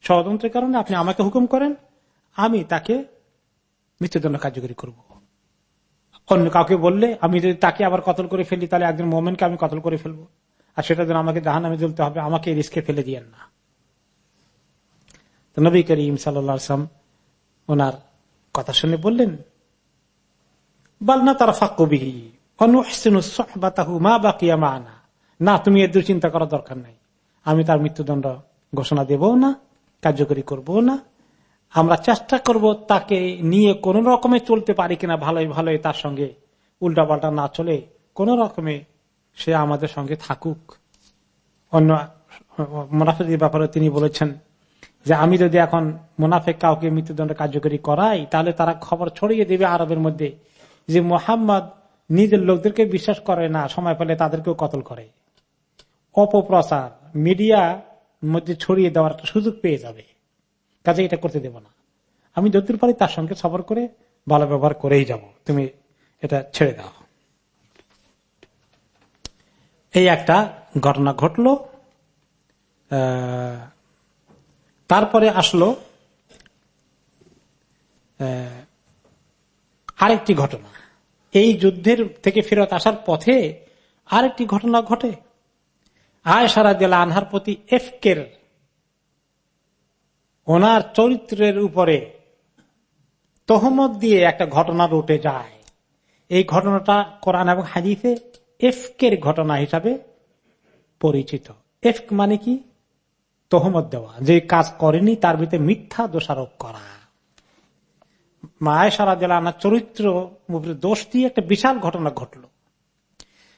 ষড়যন্ত্রের কারণে আপনি আমাকে হুকুম করেন, আমি তাকে মৃত্যুদণ্ড কার্যকরী করব। অন্য কাউকে বললে, আমি যদি তাকে আবার কতল করে ফেলি, তাহলে একজন মোমেনকে আমি কতল করে ফেলব? আর সেটা যেন আমাকে জাহান নামে জ্বলতে হবে, আমাকে রিস্কে ফেলে দিয়েন না। নবী করিম সাল্লাম ওনার কথা শুনে বললেন বালনা তারা ফাঁকবিহি মা বাকিয়া মা না, তুমি এর চিন্তা করার দরকার নাই। আমি তার মৃত্যুদণ্ড ঘোষণা দেব না, কার্যকরী করব না। আমরা চেষ্টা করব তাকে নিয়ে কোন রকমে চলতে পারি কিনা, ভালোই ভালোই তার সঙ্গে উল্টাপাল্টা না চলে কোন রকমে সে আমাদের সঙ্গে থাকুক। অন্য মুনাফিকের ব্যাপারে তিনি বলেছেন যে, আমি যদি এখন মুনাফেক কাউকে মৃত্যুদণ্ড কার্যকরী করাই, তাহলে তারা খবর ছড়িয়ে দেবে আরবের মধ্যে যে মোহাম্মদ নিজের লোকদেরকে বিশ্বাস করে না, সময় পেলে তাদেরকেও কতল করে। অপপ্রচার, মিডিয়া মধ্যে ছড়িয়ে দেওয়ার একটা সুযোগ পেয়ে যাবে। কাজে এটা করতে দেব না। আমি যতদূর পারি তার সঙ্গে সফর করে, ভালো ব্যবহার করেই যাব। তুমি এটা ছেড়ে দাও। এই একটা ঘটনা ঘটল। তারপরে আসলো আরেকটি ঘটনা। এই যুদ্ধের থেকে ফেরত আসার পথে আরেকটি ঘটনা ঘটে। আয়সারা জেলা আনহার প্রতি এফকের ওনার চরিত্রের উপরে তহমত দিয়ে একটা ঘটনা উঠে যায়। এই ঘটনাটা কোরআন এবং হাজিফে এফকের ঘটনা হিসাবে পরিচিত। এফক মানে কি? তহমত দেওয়া। যে কাজ করেনি, তার ভিতরে মিথ্যা দোষারোপ করা। মায় সারা জেলা চরিত্র দোষ দিয়ে একটা বিশাল ঘটনা ঘটল।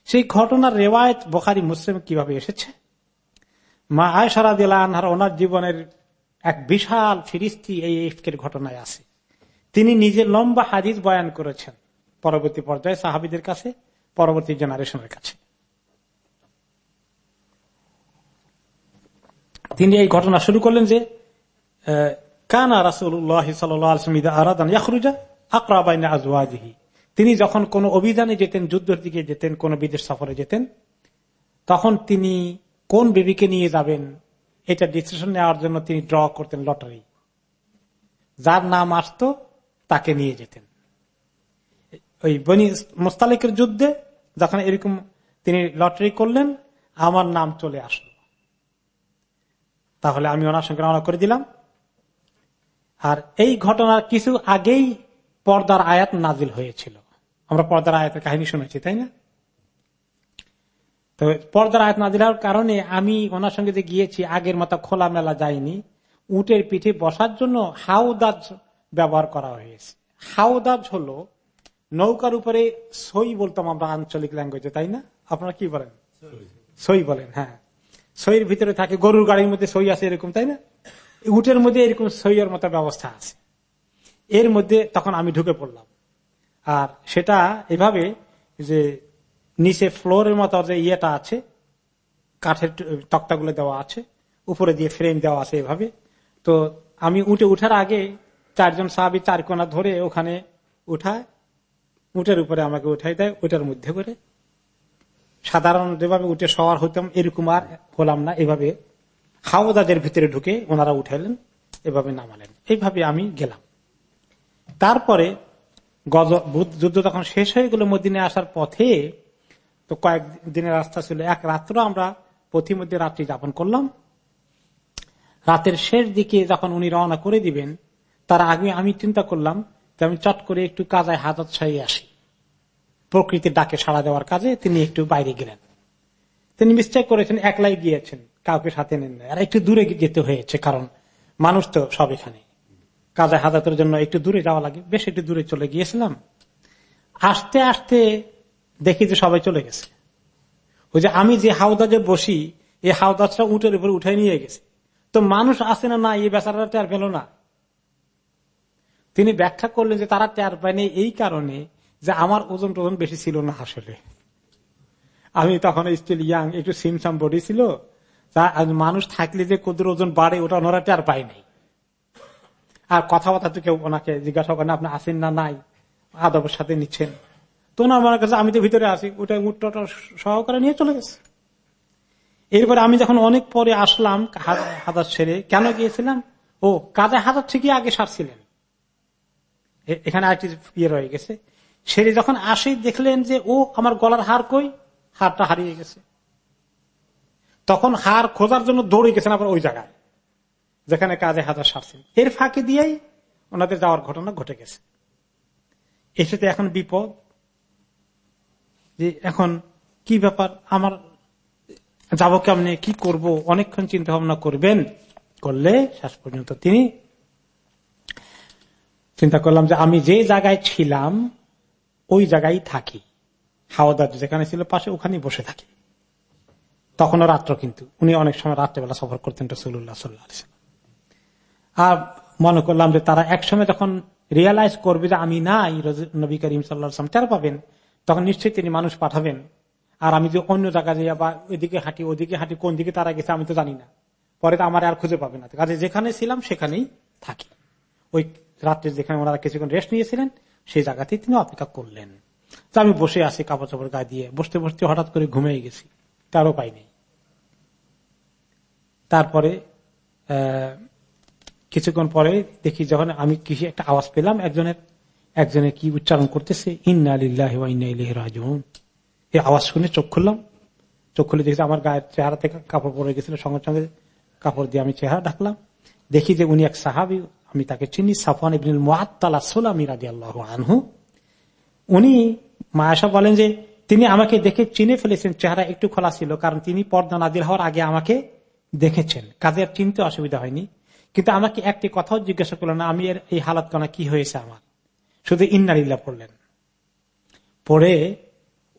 সেই ঘটনার রেওয়ায়ত বোখারি, মুসলিম কীভাবে এসেছে? মা আয়সারা দিলা আনহার ওনার জীবনের এক বিশাল ফিরিস্তি এই ইফকের ঘটনায় আছে। তিনি নিজে লম্বা হাদিস বয়ান করেছেন পরবর্তী পর্যায়ে সাহাবিদের কাছে, পরবর্তী জেনারেশনের কাছে। তিনি এই ঘটনা শুরু করলেন যে কানা রাসুল্লাহ সাল্লামরুজা আকরাবাইনা তিনি যখন কোন অভিযানে যেতেন, যুদ্ধের দিকে যেতেন, কোন বিদেশ সফরে যেতেন, তখন তিনি কোন বিবিকে নিয়ে যাবেন, এটা ডিসিশন নেওয়ার জন্য তিনি ড্র করতেন লটারি যার নাম আসতো, তাকে নিয়ে যেতেন। ওই বনি মোস্তালিকের যুদ্ধে যখন এরকম তিনি লটারি করলেন, আমার নাম চলে আসলো। তাহলে আমি ওনার সঙ্গে রওনা করে দিলাম। আর এই ঘটনার কিছু আগেই পর্দার আয়াত নাজিল হয়েছিল। আমরা পর্দার আয়াতের কাহিনী শুনেছি তাই না? তো পর্দার আয়াত নাজিল হওয়ার কারণে আমি ওনার সঙ্গে যে গিয়েছি আগের মতো খোলামেলা যায়নি উটের পিঠে বসার জন্য হাউদাজ ব্যবহার করা হয়েছে। হাউদাজ হলো নৌকার উপরে সই বলতাম আমরা আঞ্চলিক ল্যাঙ্গুয়েজে তাই না? আপনারা কি বলেন? সই। বলেন হ্যাঁ। সইয়ের ভিতরে থাকে গরুর গাড়ির মধ্যে সই আছে এরকম তাই না? উটের মধ্যে এরকম সইয়ের মতো ব্যবস্থা আছে। এর মধ্যে তখন আমি ঢুকে পড়লাম। আর সেটা এভাবে যে নিচে ফ্লোরের মতো যে ইয়েটা আছে, কাঠের তক্তাগুলো দেওয়া আছে, উপরে দিয়ে ফ্রেম দেওয়া আছে এভাবে। তো আমি উঠে উঠার আগে চারজন সাহাবি চার কোনা ধরে ওখানে উঠায় উঠের উপরে আমাকে উঠাই দেয় ওটার মধ্যে করে। সাধারণ যেভাবে উঠে সওয়ার হইতাম, এরকম আর হলাম না, এভাবে হাওদাদের ভিতরে ঢুকে ওনারা উঠাইলেন, এভাবে নামালেন। এইভাবে আমি গেলাম। তারপরে যুদ্ধ তখন শেষ হয়ে গেল মদিনে আসার পথে, তো কয়েক দিনের রাস্তা ছিল। এক রাত্র আমরা পথিমধ্যে রাত্রি যাপন করলাম। রাতের শেষ দিকে যখন উনি রওনা করে দিবেন, তার আগে আমি চিন্তা করলাম যে আমি চট করে একটু কাজায় হাজত ছাই আসি। প্রকৃতির ডাকে সাড়া দেওয়ার কাজে তিনি একটু বাইরে গেলেন। তিনি মিস্টেক করেছেন, একলাই গিয়েছেন। কাউকে সাথে নেন না। আর একটু দূরে যেতে হয়েছে, কারণ মানুষ তো সব এখানে। কাজে হাজাতের জন্য একটু দূরে যাওয়া লাগে। বেশ একটু দূরে চলে গিয়েছিলাম। আস্তে আস্তে দেখি যে সবাই চলে গেছে। ওই যে আমি যে হাওদাজে বসি, এই হাওদাজটা উঠের উপরে উঠে নিয়ে গেছে। তো মানুষ আসে না না এই বেচারা টের পেল না। তিনি ব্যাখ্যা করলেন যে তারা টের পায়নি এই কারণে যে আমার ওজন টোজন বেশি ছিল না আসলে। আমি তখন স্টিল ইয়াং একটু সিমসাম বডি ছিল। মানুষ থাকলে যে কদুর ওজন বাড়ে, ওটা ওনারা টের পায় নাই। আর কথাবার্তা তো কেউ ওনাকে জিজ্ঞাসা করেন আপনি আসেন না নাই, আদবের সাথে নিচ্ছেন। তো ওনার মনে কাছে, আমি তো ভিতরে আসি ওটা উঠটা সহকারে নিয়ে চলে গেছে। এরপরে আমি যখন অনেক পরে আসলাম হাজার ছেড়ে, কেন গিয়েছিলাম ও, কাজে হাজার ঠিকই আগে সারছিলেন। এখানে আরেকটি ইয়ে রয়ে গেছে। সেরে যখন আসে, দেখলেন যে, ও, আমার গলার হার কই? হারটা হারিয়ে গেছে। তখন হার খোঁজার জন্য দৌড়ে গেছেন আবার ওই জায়গায়, যেখানে কাজে হাজার সারছেন এর ফাঁকে দিয়েই ওনাদের যাওয়ার ঘটনা ঘটে গেছে। এসেতে এখন বিপদ যে এখন কি ব্যাপার, আমার যাব কেমনে, কি করব, অনেকক্ষণ চিন্তা ভাবনা করবেন, করলে শেষ পর্যন্ত তিনি চিন্তা করলাম যে আমি যে জায়গায় ছিলাম, ওই জায়গায় থাকি। হাওদার যেখানে ছিল পাশে ওখানে বসে থাকি। তখনও রাত্র কিন্তু। উনি অনেক সময় রাত্রেবেলা সফর করতেন রসুল্লাহ সাল্লাহ আর মনে করলাম যে তারা একসময় যখন রিয়েলাইজ করবে যে আমি নাই নবী করিম সাল্লাম টের পাবেন, তখন নিশ্চয়ই তিনি মানুষ পাঠাবেন। আর আমি যে অন্য জায়গায় যাই বা ওইদিকে হাঁটি, ওদিকে হাঁটি, কোন দিকে তারা গেছে আমি তো জানি না। পরে তো আমার আর খুঁজে পাবে না। কাজে যেখানে ছিলাম সেখানেই থাকি। ওই রাত্রে যেখানে ওনারা কিছুক্ষণ রেস্ট নিয়েছিলেন, সেই জায়গাতেই তিনি অপেক্ষা করলেন। তো আমি বসে আছি কাপড় চাপড় গায়ে দিয়ে। বসতে বসতে হঠাৎ করে ঘুমিয়ে গেছি। তারও পাই নেই তারপরে কিছুক্ষণ পরে দেখি যখন আমি কিছু একটা আওয়াজ পেলাম একজনের, একজনে কি উচ্চারণ করতেছে, ইন্না আলিল্লাহ রাজন এই আওয়াজ শুনে চোখ খুললাম। চোখ খুলে দেখছি আমার গায়ের চেহারা থেকে কাপড় পরে গেছিল, সঙ্গে সঙ্গে কাপড় দিয়ে আমি চেহারা ডাকলাম দেখি যে উনি এক সাহাবি, আমি তাকে চিনি সাফান ইবিন মোয়াত্তালা সোলামি রাজি আল্লাহ আনহু। উনি মায়াসা বলেন যে তিনি আমাকে দেখে চিনে ফেলেছেন, চেহারা একটু খোলা ছিল, কারণ তিনি পর্দা নাদির হওয়ার আগে আমাকে দেখেছেন। কাজে আর চিনতে অসুবিধা হয়নি। কিন্তু আমাকে একটি কথাও জিজ্ঞাসা করলেন না, আমি এর এই হালাত কানা কি হয়েছে আমার? শুধু ইন্নারিল্লা পড়লেন। পড়ে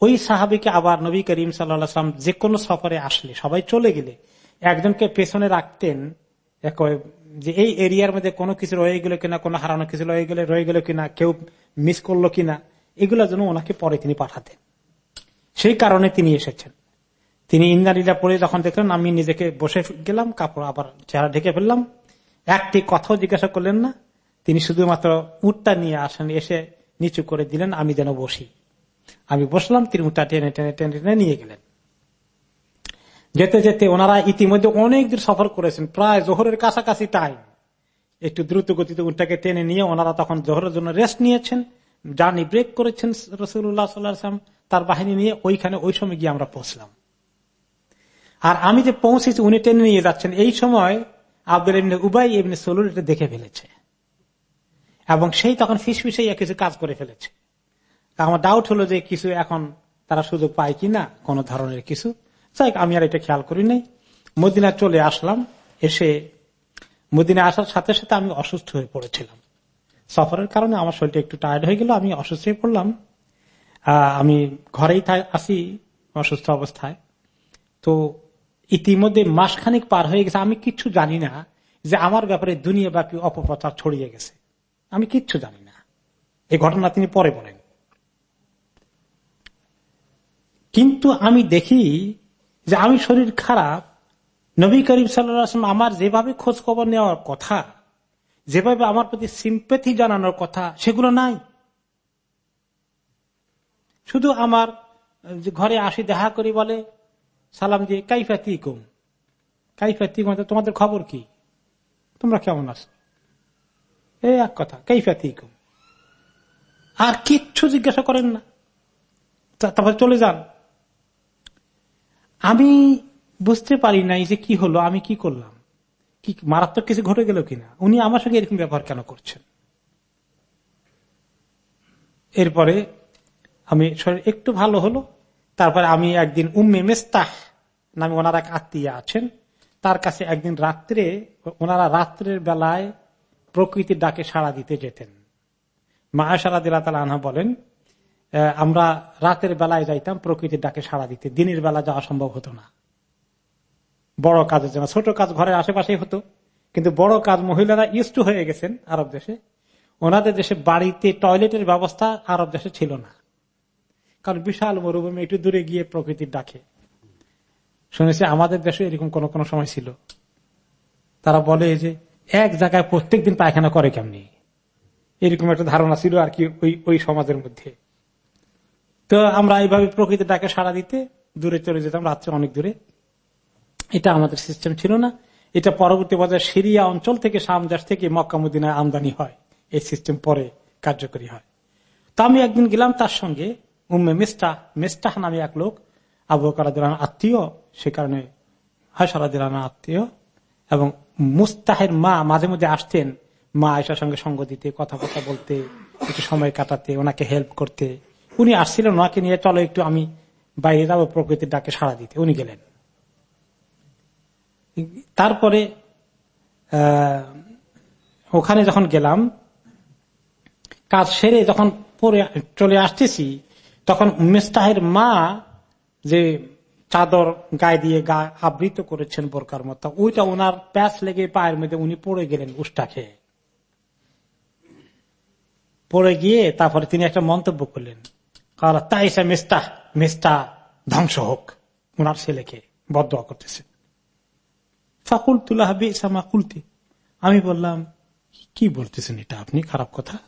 ওই সাহাবিকে আবার নবী করিম সাল্লাম যে কোনো সফরে আসলে, সবাই চলে গেলে, একজনকে পেছনে রাখতেন যে এই এরিয়ার মধ্যে কোনো কিছু রয়ে গেল কিনা, কোনো হারানো কিছু রয়ে গেলে, রয়ে গেল কিনা, কেউ মিস করল কিনা এগুলোর জন্য ওনাকে পরে তিনি পাঠাতেন। সেই কারণে তিনি এসেছেন। তিনি ইন্দারিলা পরে যখন দেখলেন, আমি নিজেকে বসে গেলাম, কাপড় আবার চেহারা ঢেকে ফেললাম। একটি কথাও জিজ্ঞাসা করলেন না। তিনি শুধুমাত্র উটটা নিয়ে আসেন, এসে নিচু করে দিলেন, আমি যেন বসি। আমি বসলাম, তিনি উটটা টেনে টেনে টেনে টেনে নিয়ে গেলেন। যেতে যেতে ওনারা ইতিমধ্যে অনেক দূর সফর করেছেন, প্রায় জোহরের কাছাকাছি টাইম একটু দ্রুত গতিতে উটটাকে টেনে নিয়ে ওনারা তখন জোহরের জন্য রেস্ট নিয়েছেন জার্নি ব্রেক করেছেন রসুল্লাহ সাল্লাম তার বাহিনী নিয়ে ওইখানে ওই সময় গিয়ে আমরা পৌঁছলাম। আর আমি যে পৌঁছেছি, উনি টেনে নিয়ে যাচ্ছেন, এই সময় আব্দুল ইবনে উবাই এমনি সলুর এটা দেখে ফেলেছে। এবং সেই তখন ফিসফিসে কিছু কাজ করে ফেলেছে। আমার ডাউট হলো যে কিছু এখন তারা সুযোগ পায় কিনা, কোন ধরনের কিছু। যাই আমি আর এটা খেয়াল করি নাই। মদিনা চলে আসলাম, এসে মদিনা আসার সাথে সাথে আমি অসুস্থ হয়ে পড়েছিলাম। সফরের কারণে আমার শরীরটা একটু টায়ার্ড হয়ে গেল, আমি অসুস্থ হয়ে পড়লাম। আমি ঘরেই আসি অসুস্থ অবস্থায়। তো ইতিমধ্যে মাসখানিক পার হয়ে গেছে, আমি কিচ্ছু জানি না যে আমার ব্যাপারে দুনিয়া ব্যাপী অপপ্রচার ছড়িয়ে গেছে। আমি কিচ্ছু জানি না। এই ঘটনা তিনি পরে বলেন। কিন্তু আমি দেখি যে আমি শরীর খারাপ, নবী করিম সাল্লাম আমার যেভাবে খোঁজ খবর নেওয়ার কথা, যেভাবে আমার প্রতি সিম্পেথি জানানোর কথা, সেগুলো নাই। শুধু আমার ঘরে আসি দেখা করি বলে, সালাম দিয়ে, কাইফা তিকুম কাইফা তিকুম তোমাদের খবর কি? তোমরা কেমন আছো? এই এক কথা, কাইফা তিকুম আর কিচ্ছু জিজ্ঞাসা করেন না। তারপরে চলে যান। আমি বুঝতে পারি নাই যে কি হলো, আমি কি করলাম। কি, মারাত্মক কিছু ঘটে গেল কিনা? উনি আমার সঙ্গে এরকম ব্যবহার কেন করছেন? এরপরে আমি শরীর একটু ভালো হলো, তারপরে আমি একদিন উম্মে মেস্তাহ নামে ওনার এক আত্মীয় আছেন, তার কাছে একদিন রাত্রে ওনারা রাত্রের বেলায় প্রকৃতির ডাকে সাড়া দিতে যেতেন। মা সারা দিলা তালা আনহা বলেন আমরা রাতের বেলায় যাইতাম, প্রকৃতির ডাকে সাড়া দিতে। দিনের বেলা যাওয়া সম্ভব হতো না। বড় কাজের জন্য, ছোট কাজ ঘরের আশেপাশেই হতো। কিন্তু বড় কাজ মহিলারা ইস্টু হয়ে গেছেন আরব দেশে। ওনাদের দেশে বাড়িতে টয়লেটের ব্যবস্থা আরব দেশে ছিল না। কারণ বিশাল মরুভূমি, একটু দূরে গিয়ে প্রকৃতির ডাকে। শুনেছি আমাদের দেশে এরকম কোন কোন সময় ছিল। তারা বলে যে এক জায়গায় প্রত্যেকদিন পায়খানা করে কেমনি? এরকম একটা ধারণা ছিল আর কি ওই ওই সমাজের মধ্যে। তো আমরা এইভাবে প্রকৃতির ডাকে সাড়া দিতে দূরে চলে যেতাম, রাত্রে অনেক দূরে। এটা আমাদের সিস্টেম ছিল না। এটা পরবর্তী পর্যায়ে সিরিয়া অঞ্চল থেকে সামদাস থেকে মক্কামুদ্দিনায় আমদানি হয়। এই সিস্টেম পরে কার্যকরী হয়। তো আমি একদিন গেলাম তার সঙ্গে। উম্মে মিস্টা মিস্টাহ নামে এক লোক, আবু কারাদিলান আত্মীয়, সে কারণে হাসারাদিলান আত্মীয়, এবং মুস্তাহের মা মাঝে মধ্যে আসতেন, মা আয়সার সঙ্গে সঙ্গ দিতে কথা কথা বলতে, একটু সময় কাটাতে, ওনাকে হেল্প করতে। উনি আসছিলেন, ওনাকে নিয়ে চলো একটু আমি বাইরে যাব, প্রকৃতির ডাকে সাড়া দিতে। উনি গেলেন। তারপরে ওখানে যখন গেলাম, কাজ সেরে যখন পরে চলে আসতেছি তখন মেস্তাহের মা যে চাদর গায়ে দিয়ে গা আবৃত করেছেন বোরকার মতো, ওইটা ওনার প্যাচ লেগে পায়ের মধ্যে উনি পড়ে গেলেন উষ্টা খেয়ে। পড়ে গিয়ে তারপরে তিনি একটা মন্তব্য করলেন। তাইসা মেস্তা মেস্তা, ধ্বংস হোক, ওনার ছেলেকে বদ্ধ করতেছে ফাকুল তুলা হাবি ইসামা কুলতি। আমি বললাম, কি বলতেছেন এটা? আপনি খারাপ কথা।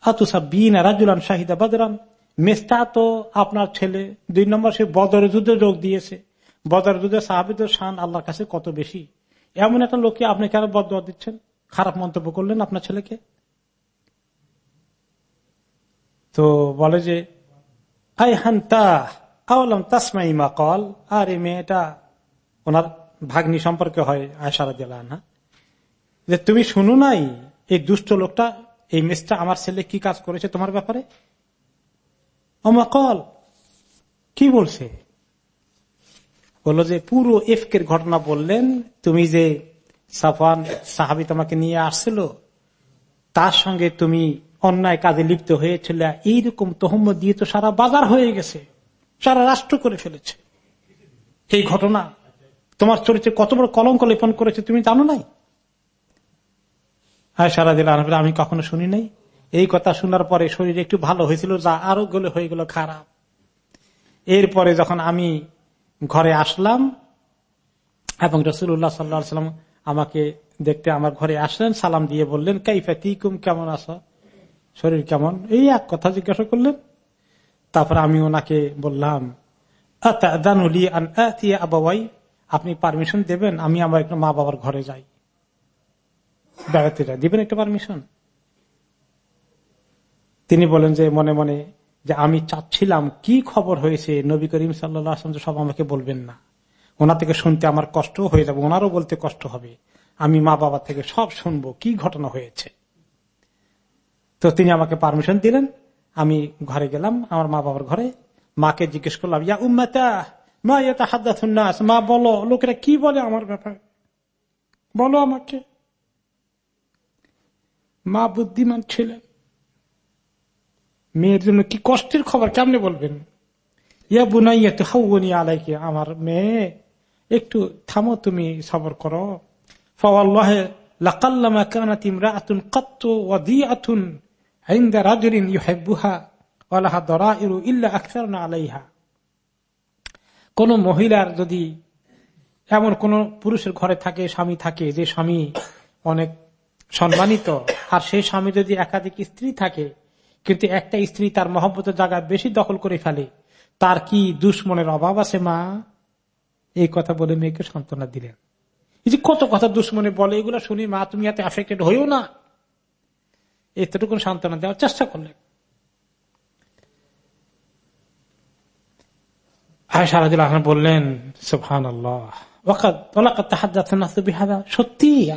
আতুসা বিন রাজুলান শাহিদা বাদরান। মেস্তা তো আপনার ছেলে। দুই নম্বর, সে বদর যুদ্ধে যোগ দিয়েছে। বদর যুদ্ধে সাহাবিদের শান আল্লাহর কাছে কত বেশি? এমন একটা লোককে আপনি কেন বদ দিচ্ছেন? খারাপ মন্তব্য করলেন আপনার ছেলেকে? তো বলে যে আই হান্তা আওলাম তাসমাই মা কল? আর এই মেয়েটা ওনার ভাগ্নি সম্পর্কে হয় আয়সারা দিলা না যে, তুমি শুনো নাই এই দুষ্ট লোকটা, এই মেসটা আমার ছেলে কি কাজ করেছে তোমার ব্যাপারে? অমাকল কি বলছে? বলল যে, পুরো এফকের ঘটনা বললেন, তুমি যে সাফান সাহাবি তোমাকে নিয়ে আসছিল, তার সঙ্গে তুমি অন্যায় কাজে লিপ্ত হয়েছিল, এইরকম তহম্মদ দিয়ে তো সারা বাজার হয়ে গেছে, সারা রাষ্ট্র করে ফেলেছে। এই ঘটনা তোমার চরিত্রে কত বড় কলঙ্ক লেপন করেছে তুমি জানো নাই? হ্যাঁ সারা দিল আমি কখনো শুনি নাই। এই কথা শোনার পরে শরীর একটু ভালো হয়েছিল, যা আরও গলে হয়ে গেল খারাপ। এরপরে যখন আমি ঘরে আসলাম, এবং রসুল্লাহ সাল্লা সাল্লাম আমাকে দেখতে আমার ঘরে আসলেন, সালাম দিয়ে বললেন, কাইফা কুম কেমন আছো? শরীর কেমন? এই এক কথা জিজ্ঞাসা করলেন। তারপর আমি ওনাকে বললাম আপনি পারমিশন দেবেন, আমি আমার একটু মা বাবার ঘরে যাই। বেড়াতে যাই দিবেন একটা পারমিশন? তিনি বলেন যে, মনে মনে যে আমি চাচ্ছিলাম, কি খবর হয়েছে? নবী করিম সাল্লাম সব আমাকে বলবেন না। ওনা থেকে শুনতে আমার কষ্ট হয়ে যাবে, ওনারও বলতে কষ্ট হবে। আমি মা বাবা থেকে সব শুনব, কি ঘটনা হয়েছে? তো তিনি আমাকে পারমিশন দিলেন, আমি ঘরে গেলাম, আমার মা বাবার ঘরে। মাকে জিজ্ঞেস করলাম, ইয়া উম্মাতা, মা এটা হাদ্দাস মা বলো, লোকেরা কি বলে আমার ব্যাপারে? বলো আমাকে। মা বুদ্ধিমান ছিলেন। মেয়ের জন্য কি কষ্টের খবর? কেমনে বলবেন? ইয়া বুনাইয়া তো হাউনি আলাইকে, আমার মেয়ে, একটু থামো তুমি, সবর করো। ওয়ালাহা দারাইরু ইল্লা আলাইহা। কোন মহিলার যদি এমন কোন পুরুষের ঘরে থাকে, স্বামী থাকে, যে স্বামী অনেক সম্মানিত, আর সেই স্বামী যদি একাধিক স্ত্রী থাকে কিন্তু একটা স্ত্রী তার মহব্বতের জায়গা বেশি দখল করে ফেলে, তার কি দুশ্মনের অভাব আছে মা? এই কথা বলে মেয়েকে সান্ত্বনা দিলেন। এই যে কত কথা দুশ্মনে বলে, এগুলো শুনি মা তুমি এত অ্যাফেক্টেড হইও না। এতটুকু সান্ত্বনা দেওয়ার চেষ্টা করলেন। বললেন সুফান সত্যি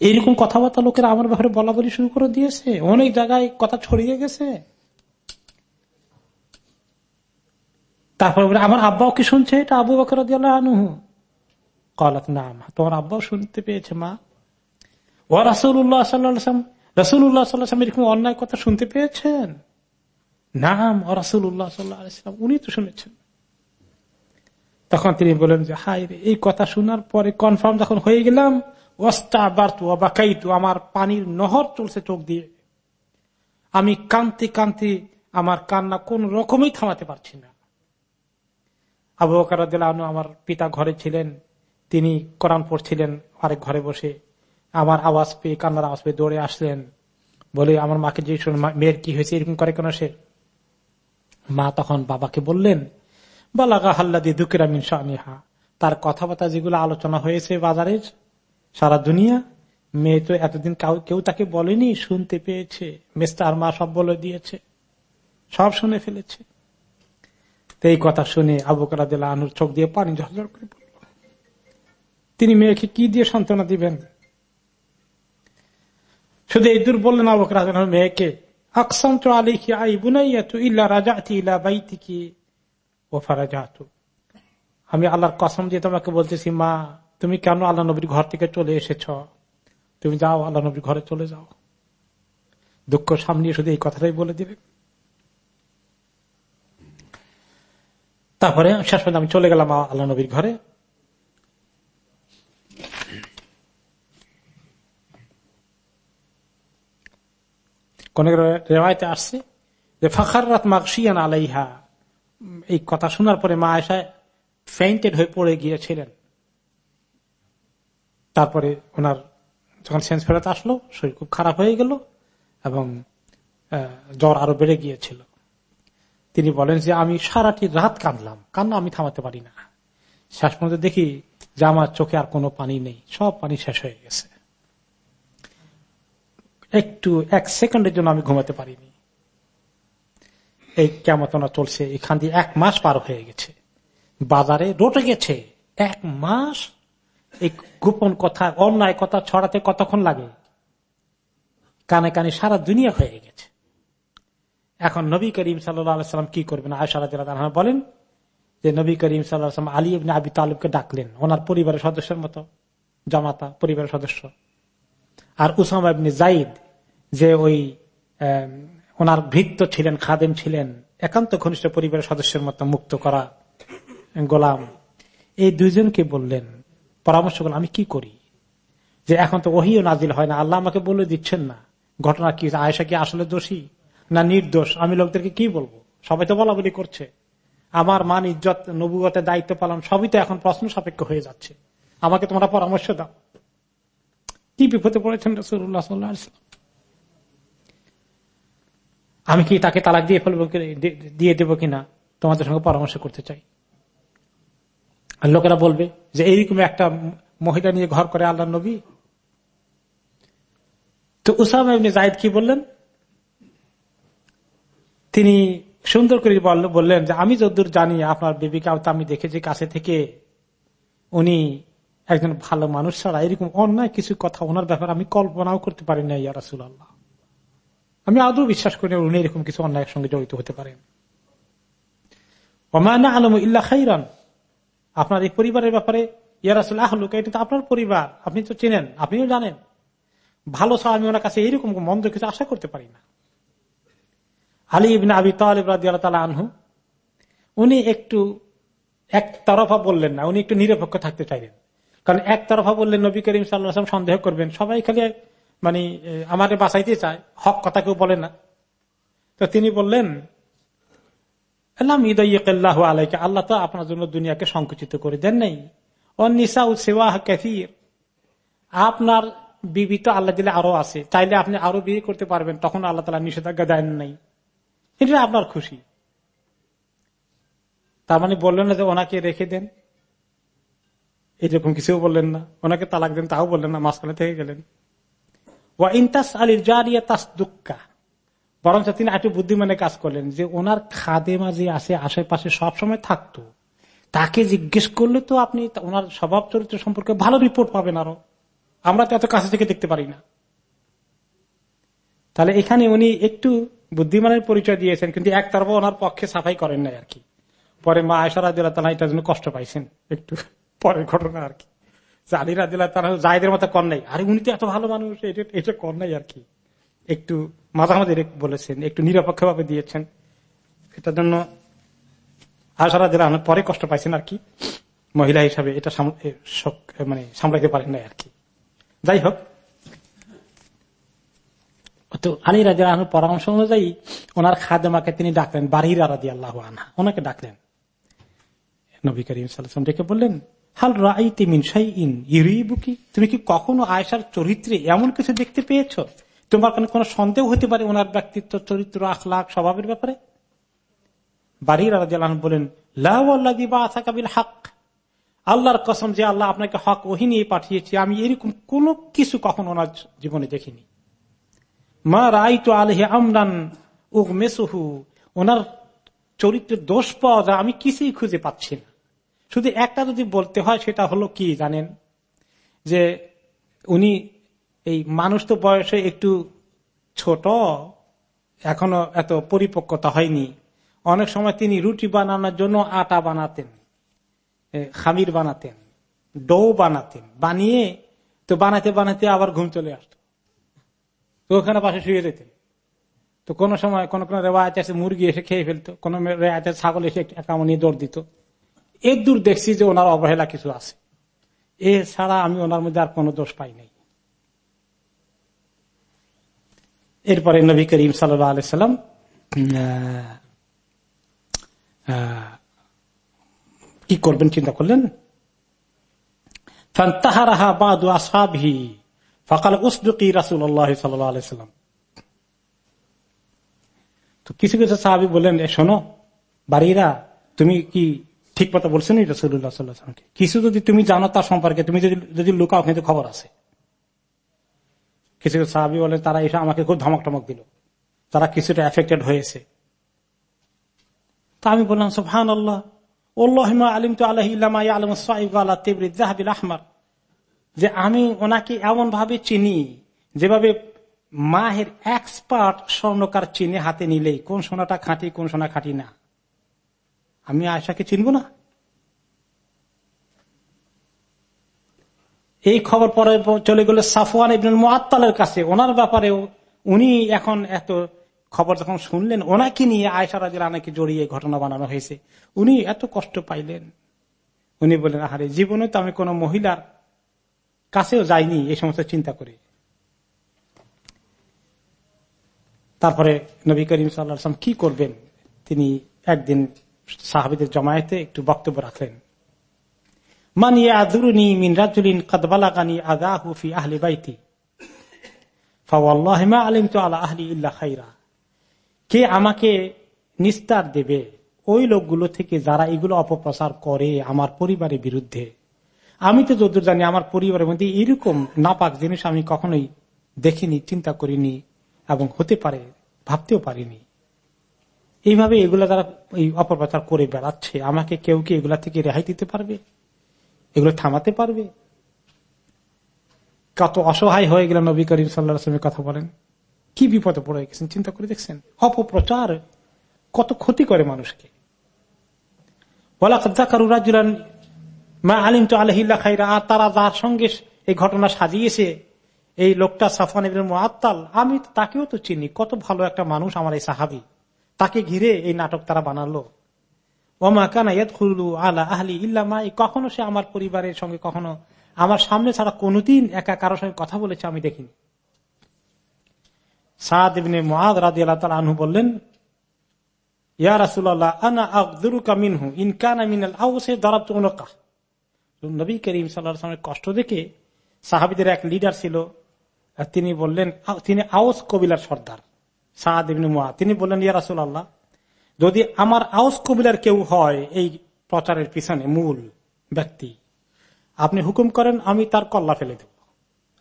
এইরকম কথাবার্তা লোকেরা আমার ব্যাপারে বলা বলি শুরু করে দিয়েছে। অনেক জায়গায় কথা ছড়িয়ে গেছে। তারপরে আমার আব্বাও কি শুনছে? এটা আবু বকর আনুহু। কলাত নাম তোমার আব্বাও শুনতে পেয়েছে মা। ও রাসুল্লাহ সাল্লাম রসুল্লাহ সাল্লাম এরকম অন্যায় কথা শুনতে পেয়েছেন? নাম ও রাসুল্লাহ সাল্লাম উনি তো শুনেছেন। তখন তিনি বলেন যে হাই এই কথা শোনার পরে কনফার্ম যখন হয়ে গেলাম ওস্তা বার্তু অবাকাইতু আমার পানির নহর চলছে চোখ দিয়ে। আমি কান্তি কান্তি আমার কান্না কোন রকমই থামাতে পারছি না। আবু বকর আমার পিতা ঘরে ছিলেন, তিনি কোরআন পড়ছিলেন, আরেক ঘরে বসে আমার আওয়াজ পেয়ে, কান্নার আওয়াজ পেয়ে দৌড়ে আসলেন। বলে, আমার মাকে যে মেয়ের কি হয়েছে? এরকম করে কেন সে? মা তখন বাবাকে বললেন, বালাগা হাল্লা দিয়ে দুঃখের আমিন শাহা তার কথাবার্তা যেগুলো আলোচনা হয়েছে বাজারের সারা দুনিয়া? মেয়ে তো এতদিন কেউ তাকে বলেনি, শুনতে পেয়েছে। মেস্তার মা সব বলে দিয়েছে। সব শুনে ফেলেছে। এই কথা শুনে আবু কালাদিল্লা আনুর চোখ দিয়ে পানি ঝরঝর করে পড়ল। তিনি মেয়েকে কি দিয়ে সান্ত্বনা দিবেন? শুধু এই দূর বললেন আবু কালাদ মেয়েকে আকসাম তো আলিকি আই বুনাইয়া তু ইল্লা রাজা ইলা বাইতিকি, ও ফারাজাতু। আমি আল্লাহর কসম দিয়ে তোমাকে বলতেছি, মা তুমি কেন আল্লাহ নবীর ঘর থেকে চলে এসেছ? তুমি যাও, আল্লাহ নবীর ঘরে চলে যাও। দুঃখ সামনে শুধু এই কথাটাই বলে দিবে। তারপরে শেষ পর্যন্ত আমি চলে গেলাম আল্লাহ নবীর ঘরে। কোন আসছে যে ফাখার রাত মাকসিয়ান আলাইহা। এই কথা শোনার পরে মা আয়সা ফেইন্টেড হয়ে পড়ে গিয়েছিলেন। তারপরে ওনার যখন সেন্স ফেরত আসলো, শরীর খুব খারাপ হয়ে গেল এবং জ্বর আরও বেড়ে গিয়েছিল। তিনি বলেন যে, আমি সারাটি রাত কাঁদলাম। কান্না আমি থামাতে পারি না। শেষ পর্যন্ত দেখি যে আমার চোখে আর কোনো পানি নেই। সব পানি শেষ হয়ে গেছে। একটু, এক সেকেন্ডের জন্য আমি ঘুমাতে পারিনি। এই কেমতনা চলছে। এখান দিয়ে এক মাস পার হয়ে গেছে। বাজারে রোটে গেছে। এক মাস এই গোপন কথা, অন্যায় কথা ছড়াতে কতক্ষণ লাগে? কানে কানে সারা দুনিয়া হয়ে গেছে। এখন নবী করিম সাল্লাম কি করবেন? আয়সারা বলেন যে, নবী করিম সাল্লাম আলী ইবনে আবি তালিবকে ডাকলেন। ওনার পরিবারের সদস্যের মতো, জামাতা, পরিবারের সদস্য। আর উসামা ইবনে জাইদ যে ওই ওনার ভৃত্য ছিলেন, খাদেম ছিলেন, একান্ত ঘনিষ্ঠ পরিবারের সদস্যের মতো মুক্ত করা গোলাম। এই দুইজনকে বললেন পরামর্শ করলেন আমি কি করি? যে এখন তো ওহিও নাজিল হয় না, আল্লাহ আমাকে বলে দিচ্ছেন না। ঘটনা কি? আয়সা কি আসলে দোষী? না নির্দোষ? আমি লোকদেরকে কি বলব? সবাই তো বলা বলি করছে। আমার মান, ইজ্জত নবুগতের দায়িত্ব পালন সবই তো এখন প্রশ্ন সাপেক্ষ হয়ে যাচ্ছে। আমাকে তোমরা পরামর্শ দাও। কি বিপদে পড়েছেন আমি কি তাকে তালাক দিয়ে ফেলব দিয়ে দেবো কিনা? তোমাদের সঙ্গে পরামর্শ করতে চাই। লোকেরা বলবে যে এইরকম একটা মহিলা নিয়ে ঘর করে আল্লাহ নবী? তো উসাম জাহিদ কি বললেন? তিনি সুন্দর করে বললেন যে আমি যদ্দূর জানি আপনার বেবিকাও তো আমি দেখেছি কাছে থেকে। উনি একজন ভালো মানুষ ছাড়া এরকম অন্যায় কিছু কথা ওনার ব্যাপারে আমি কল্পনাও করতে পারি না ইয়ারাসুল আল্লাহ আমি আদৌ বিশ্বাস করি উনি এরকম কিছু অন্যায়ের সঙ্গে জড়িত হতে পারেন। ওমায়না আলম ইল্লা খাইরান। আপনার এই পরিবারের ব্যাপারে ইয়ারাসুল আহলুক, এটা তো আপনার পরিবার, আপনি তো চেনেন, আপনিও জানেন। ভালো ছাড়া আমি ওনার কাছে এইরকম মন্দ কিছু আশা করতে পারি না। আলী ইবিন আবি তালিব তালা আনহু, উনি একটু এক তরফা বললেন না, উনি একটু নিরপেক্ষ থাকতে চাইলেন। কারণ এক তরফা বললেন নবী করিম সাল্লাম সন্দেহ করবেন। সবাই খালি মানে আমাদের বাঁচাইতে চায়, হক কথা কেউ বলে না। তো তিনি বললেন আলাইকে, আল্লাহ তো আপনার জন্য দুনিয়াকে সংকুচিত করে দেন নাই। অনিসা সেওয়াহ ক্যাফির আপনার বিবি তো আল্লাহ দিলে আরও আছে, চাইলে আপনি আরও বিয়ে করতে পারবেন, তখন আল্লাহ তালা নিষেধাজ্ঞা দেন নাই। এটা আপনার খুশি। তার মানে বললেন না যে ওনাকে রেখে দেন? এরকম কিছু বললেন না। ওনাকে তালাক দেন, তাও বললেন না, মাঝখানে থেকে গেলেন। ওয়া ইন্তাস আলীর জারিয়া তাস দুঃখা বরঞ্চ তিনি একটু বুদ্ধিমানে কাজ করলেন যে ওনার খাদে মাঝে আসে আশেপাশে সবসময় থাকতো। তাকে জিজ্ঞেস করলে তো আপনি ওনার স্বভাব চরিত্র সম্পর্কে ভালো রিপোর্ট পাবেন আরও। আমরা তো এত কাছে থেকে দেখতে পারি না। তাহলে এখানে উনি একটু বুদ্ধিমানের পরিচয় দিয়েছেন, কিন্তু এক একতরফা ওনার পক্ষে সাফাই করেন নাই আর কি। পরে মা আয়সারা দিল্লা তালা এটার জন্য কষ্ট পাইছেন। একটু পরের ঘটনা আর কি। আলী রাদিল্লা তালা জায়দের মতো কর নাই। আরে উনি তো এত ভালো মানুষ, এটা এটা কর নাই আর কি। একটু মাঝামাঝি বলেছেন, একটু নিরপেক্ষ ভাবে দিয়েছেন। এটার জন্য আশারা দিলা পরে কষ্ট পাইছেন আর কি। মহিলা হিসাবে এটা মানে সামলাইতে পারেন না আর কি। যাই হোক। তো আলী রাজা পরামর্শ অনুযায়ী ওনার খাদেমাকে তিনি ডাকলেন বাহিরা রাজি আল্লাহ আনহা। ওনাকে ডাকলেন। নবী করিম সাল্লাম ডেকে বললেন, হাল রাইতে মিনসাই ইন তুমি কি কখনো আয়সার চরিত্রে এমন কিছু দেখতে পেয়েছ? তোমার কোনো সন্দেহ হতে পারে ওনার ব্যক্তিত্ব, চরিত্র, আখলাখ, স্বভাবের ব্যাপারে? বাড়ির বলেন হক আল্লাহর কসম যে আল্লাহ আপনাকে হক ওহি নিয়ে পাঠিয়েছি, আমি এরকম কোন কিছু কখন ওনার জীবনে দেখিনি। মা রাই তো আলহে আমরান ওনার চরিত্রের দোষ পাওয়া যায় আমি কিছুই খুঁজে পাচ্ছি না। শুধু একটা যদি বলতে হয় সেটা হলো কি জানেন? যে উনি এই মানুষ তো বয়সে একটু ছোট, এখনও এত পরিপক্কতা হয়নি। অনেক সময় তিনি রুটি বানানোর জন্য আটা বানাতেন খামির বানাতেন ডো বানাতেন, বানিয়ে তো বানাতে বানাতে আবার ঘুম চলে আসত। তো ওখানে পাশে শুয়ে যেতেন তো কোন সময় কোন কোনো রেওয়ায়ত আছে মুরগি এসে খেয়ে ফেলতো, কোন রেওয়ায়তে ছাগল এসে নিয়ে দৌড় দিত। এর দূর দেখছি যে ওনার অবহেলা কিছু আছে। এছাড়া আমি ওনার মধ্যে আর কোনো দোষ পাই নাই। এরপরে নবী করিম আলাইসাল্লাম কি করবেন চিন্তা করলেন? রাসুল্লাহ সাল্লাম তো কিছু কিছু সাহাবি বললেন শোনো, বাড়িরা, তুমি কি ঠিক কথা বলছেন রসুল্লাহ সাল্লাহামকে কিছু যদি তুমি জানো তার সম্পর্কে, তুমি যদি যদি লুকাও, কিন্তু খবর আছে। কিছু সাহাবি বলেন, তারা এসে আমাকে খুব ধমক টমক দিল। তারা কিছুটা এফেক্টেড হয়েছে। তা আমি বললাম সুহান আল্লাহ আলিম তো আল্লাহ আহমার। যে আমি ওনাকে এমন ভাবে চিনি, যেভাবে মাহের এক্সপার্ট স্বর্ণকার চিনে হাতে নিলেই, কোন সোনাটা খাঁটি, কোন সোনা খাঁটি না। আমি আয়সাকে চিনব না? এই খবর পরে চলে গেল সাফওয়ান ইবনুল মোয়াত্তালের কাছে। ওনার ব্যাপারে উনি এখন এত খবর যখন শুনলেন, ওনাকে নিয়ে আয়সা রাজির আনাকে জড়িয়ে ঘটনা বানানো হয়েছে। উনি এত কষ্ট পাইলেন। উনি বললেন, আহারে, জীবনে তো আমি কোন মহিলার কাছেও যাইনি এই সমস্ত চিন্তা করে। তারপরে নবী করিম সাল্লাম কি করবেন? তিনি একদিন সাহাবিদের জমায়েতে একটু বক্তব্য রাখলেন। কে আমাকে নিস্তার দেবে? ওই লোকগুলো থেকে যারা এগুলো অপপ্রচার করে আমার পরিবারের বিরুদ্ধে। আমি তো যদ্দূর জানি আমার পরিবারের মধ্যে এরকম নাপাক জিনিস আমি কখনোই দেখিনি, চিন্তা করিনি এবং হতে পারে, ভাবতেও পারিনি। এইভাবে এগুলা যারা এই অপপ্রচার করে বেড়াচ্ছে, আমাকে কেউ কি এগুলা থেকে রেহাই দিতে পারবে? এগুলো থামাতে পারবে? কত অসহায় হয়ে গেল নবী করিম সাল্লা কথা বলেন। কি বিপদে পড়ে গেছেন, চিন্তা করে দেখছেন? অপপ্রচার কত ক্ষতি করে মানুষকে। তারা যার সঙ্গে এই ঘটনা সাজিয়েছে, এই লোকটা সাফান আত্মাল আমি তাকেও তো চিনি, কত ভালো একটা মানুষ আমার এই সাহাবি। তাকে ঘিরে এই নাটক তারা বানালো। ওমা কানা আলা আহলি কখনো সে আমার পরিবারের সঙ্গে, কখনো আমার সামনে ছাড়া কোনোদিন একা কারোর সঙ্গে কথা বলেছে, আমি দেখিনি। মহাদ রাজি আল্লাহ আনহু বললেন, ইয়া রাসুল্লাহ আনা আব্দুরুকা মিনহু ইনকানা মিনাল আউসে দরাব উনকা। নবী করিম সাল্লাহ কষ্ট দেখে সাহাবিদের এক লিডার ছিল, তিনি বললেন, তিনি আউস কবিলার সর্দার সাহাদ মুয়া তিনি বললেন, ইয়া রাসুল আল্লাহ যদি আমার আউস কবিলার কেউ হয়, এই প্রচারের পিছনে মূল ব্যক্তি, আপনি হুকুম করেন, আমি তার কল্লা ফেলে দেব।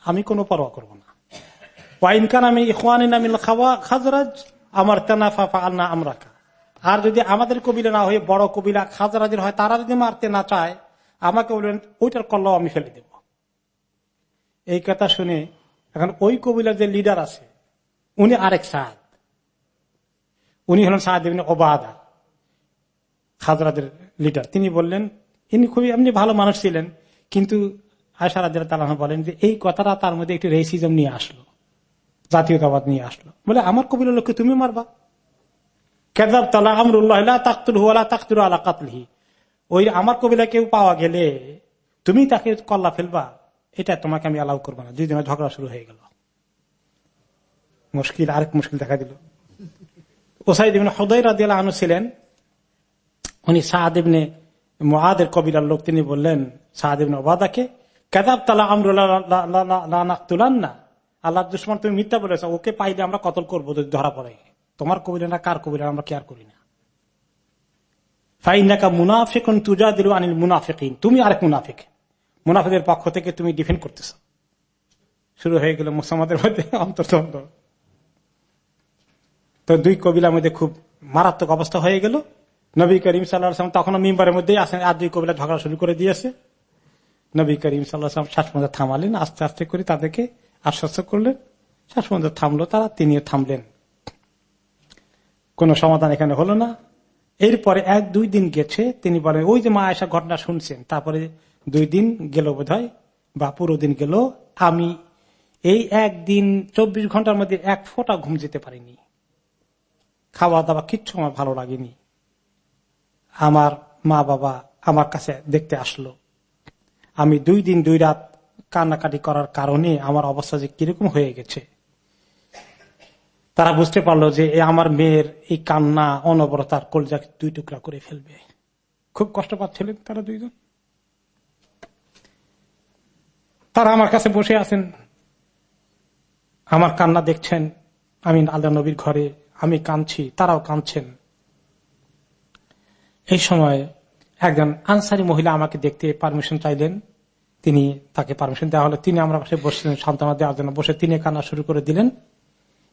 আমি কোনো পরোয়া করব না। ওয়াইনকান আমি ইহানিনামিল খাওয়া খাজরাজ, আমার তেনাফা আল্লাহ আমরাকা। আর যদি আমাদের কবিলা না হয়ে বড় কবিলা খাজরাজের হয়, তারা যদি মারতে না চায়, আমাকে বলবেন, ওইটার কল্লাও আমি ফেলে দেব। এই কথা শুনে এখন ওই কবিলার যে লিডার আছে, উনি আরেক সাদ উনি হলেন সাহাদ ওবাদা খাজরাদের লিডার তিনি বললেন, ইনি খুবই এমনি ভালো মানুষ ছিলেন, কিন্তু আয়সারাদ তালাহ বলেন যে, এই কথাটা তার মধ্যে একটি রেসিজম নিয়ে আসলো, জাতীয়তাবাদ নিয়ে আসলো। বলে, আমার কবির লোককে তুমি মারবা? কেদাব তালা আমরুল্লাহ তাকতুল হুয়ালা তাকতুল আলা কাতলহি। ওই আমার কবিলা কেউ পাওয়া গেলে তুমি তাকে কল্লা ফেলবা, এটা তোমাকে আমি অ্যালাউ করব না, দুই দিনের ঝগড়া শুরু হয়ে গেল। মুশকিল, আরেক মুশকিল দেখা দিল। ওসাইদিন হদয় রাদিয়াল আনু ছিলেন। উনি সাহাদিবনে মহাদের লোক। তিনি বললেন সাহাদিবনে ওবাদাকে কেদাব তালা আমরুল্লাহ না আল্লাহ দুশ্মন, তুমি মিথ্যা বলেছ, ওকে পাইলে আমরা কতল করব যদি ধরা পড়ে? তোমার কবিরা না, কার কবিরা, আমরা কেয়ার করি না? ফাইনাকা মুনাফিক তুজা দিল আনিল মুনাফিক তুমি আরেক মুনাফিক। মুনাফিকের পক্ষ থেকে তুমি ডিফেন্ড করতেছ। শুরু হয়ে গেল মুসামাদের মধ্যে অন্তর্দ্বন্দ্ব। তো দুই কবিলার মধ্যে খুব মারাত্মক অবস্থা হয়ে গেল। নবী করিম সাল্লাম তখন মিম্বারের মধ্যেই আসেন আর দুই কবিলা ঝগড়া শুরু করে দিয়েছে। নবী করিম সাল্লাহ শ্বাস থামালেন, আস্তে আস্তে করে তাদেরকে আশ্বস্ত করলেন। শ্বাস মধ্যে থামলো, তারা তিনিও থামলেন। কোন সমাধান এখানে হলো না। এরপরে এক দুই দিন গেছে, তিনি বলেন, ওই যে মা আয়সা ঘটনা শুনছেন, তারপরে দুই দিন গেল বোধ বা পুরো দিন গেল। আমি এই একদিন চব্বিশ ঘণ্টার মধ্যে এক ফোঁটা ঘুম যেতে পারিনি। খাওয়া দাওয়া কিচ্ছু আমার ভালো লাগেনি। আমার মা বাবা আমার কাছে দেখতে আসলো। আমি দুই দিন দুই রাত কান্নাকাটি করার কারণে আমার অবস্থা যে কীরকম হয়ে গেছে। তারা বুঝতে পারল যে আমার মেয়ের এই কান্না অনবরতার কলজাকে দুই টুকরা করে ফেলবে। খুব কষ্ট পাচ্ছিলেন তারা দুইজন। তারা আমার কাছে বসে আছেন। আমার কান্না দেখছেন আমি আল্লাহ নবীর ঘরে। আমি কাঁদছি, তারাও কাঁদছেন। এই সময় একজন আনসারি মহিলা আমাকে দেখতে পারমিশন চাইলেন। তিনি তাকে পারমিশন দেওয়া হলো। তিনি আমার পাশে বসছিলেন সান্ত্বনা দেওয়ার জন্য বসে তিনি কান্না শুরু করে দিলেন।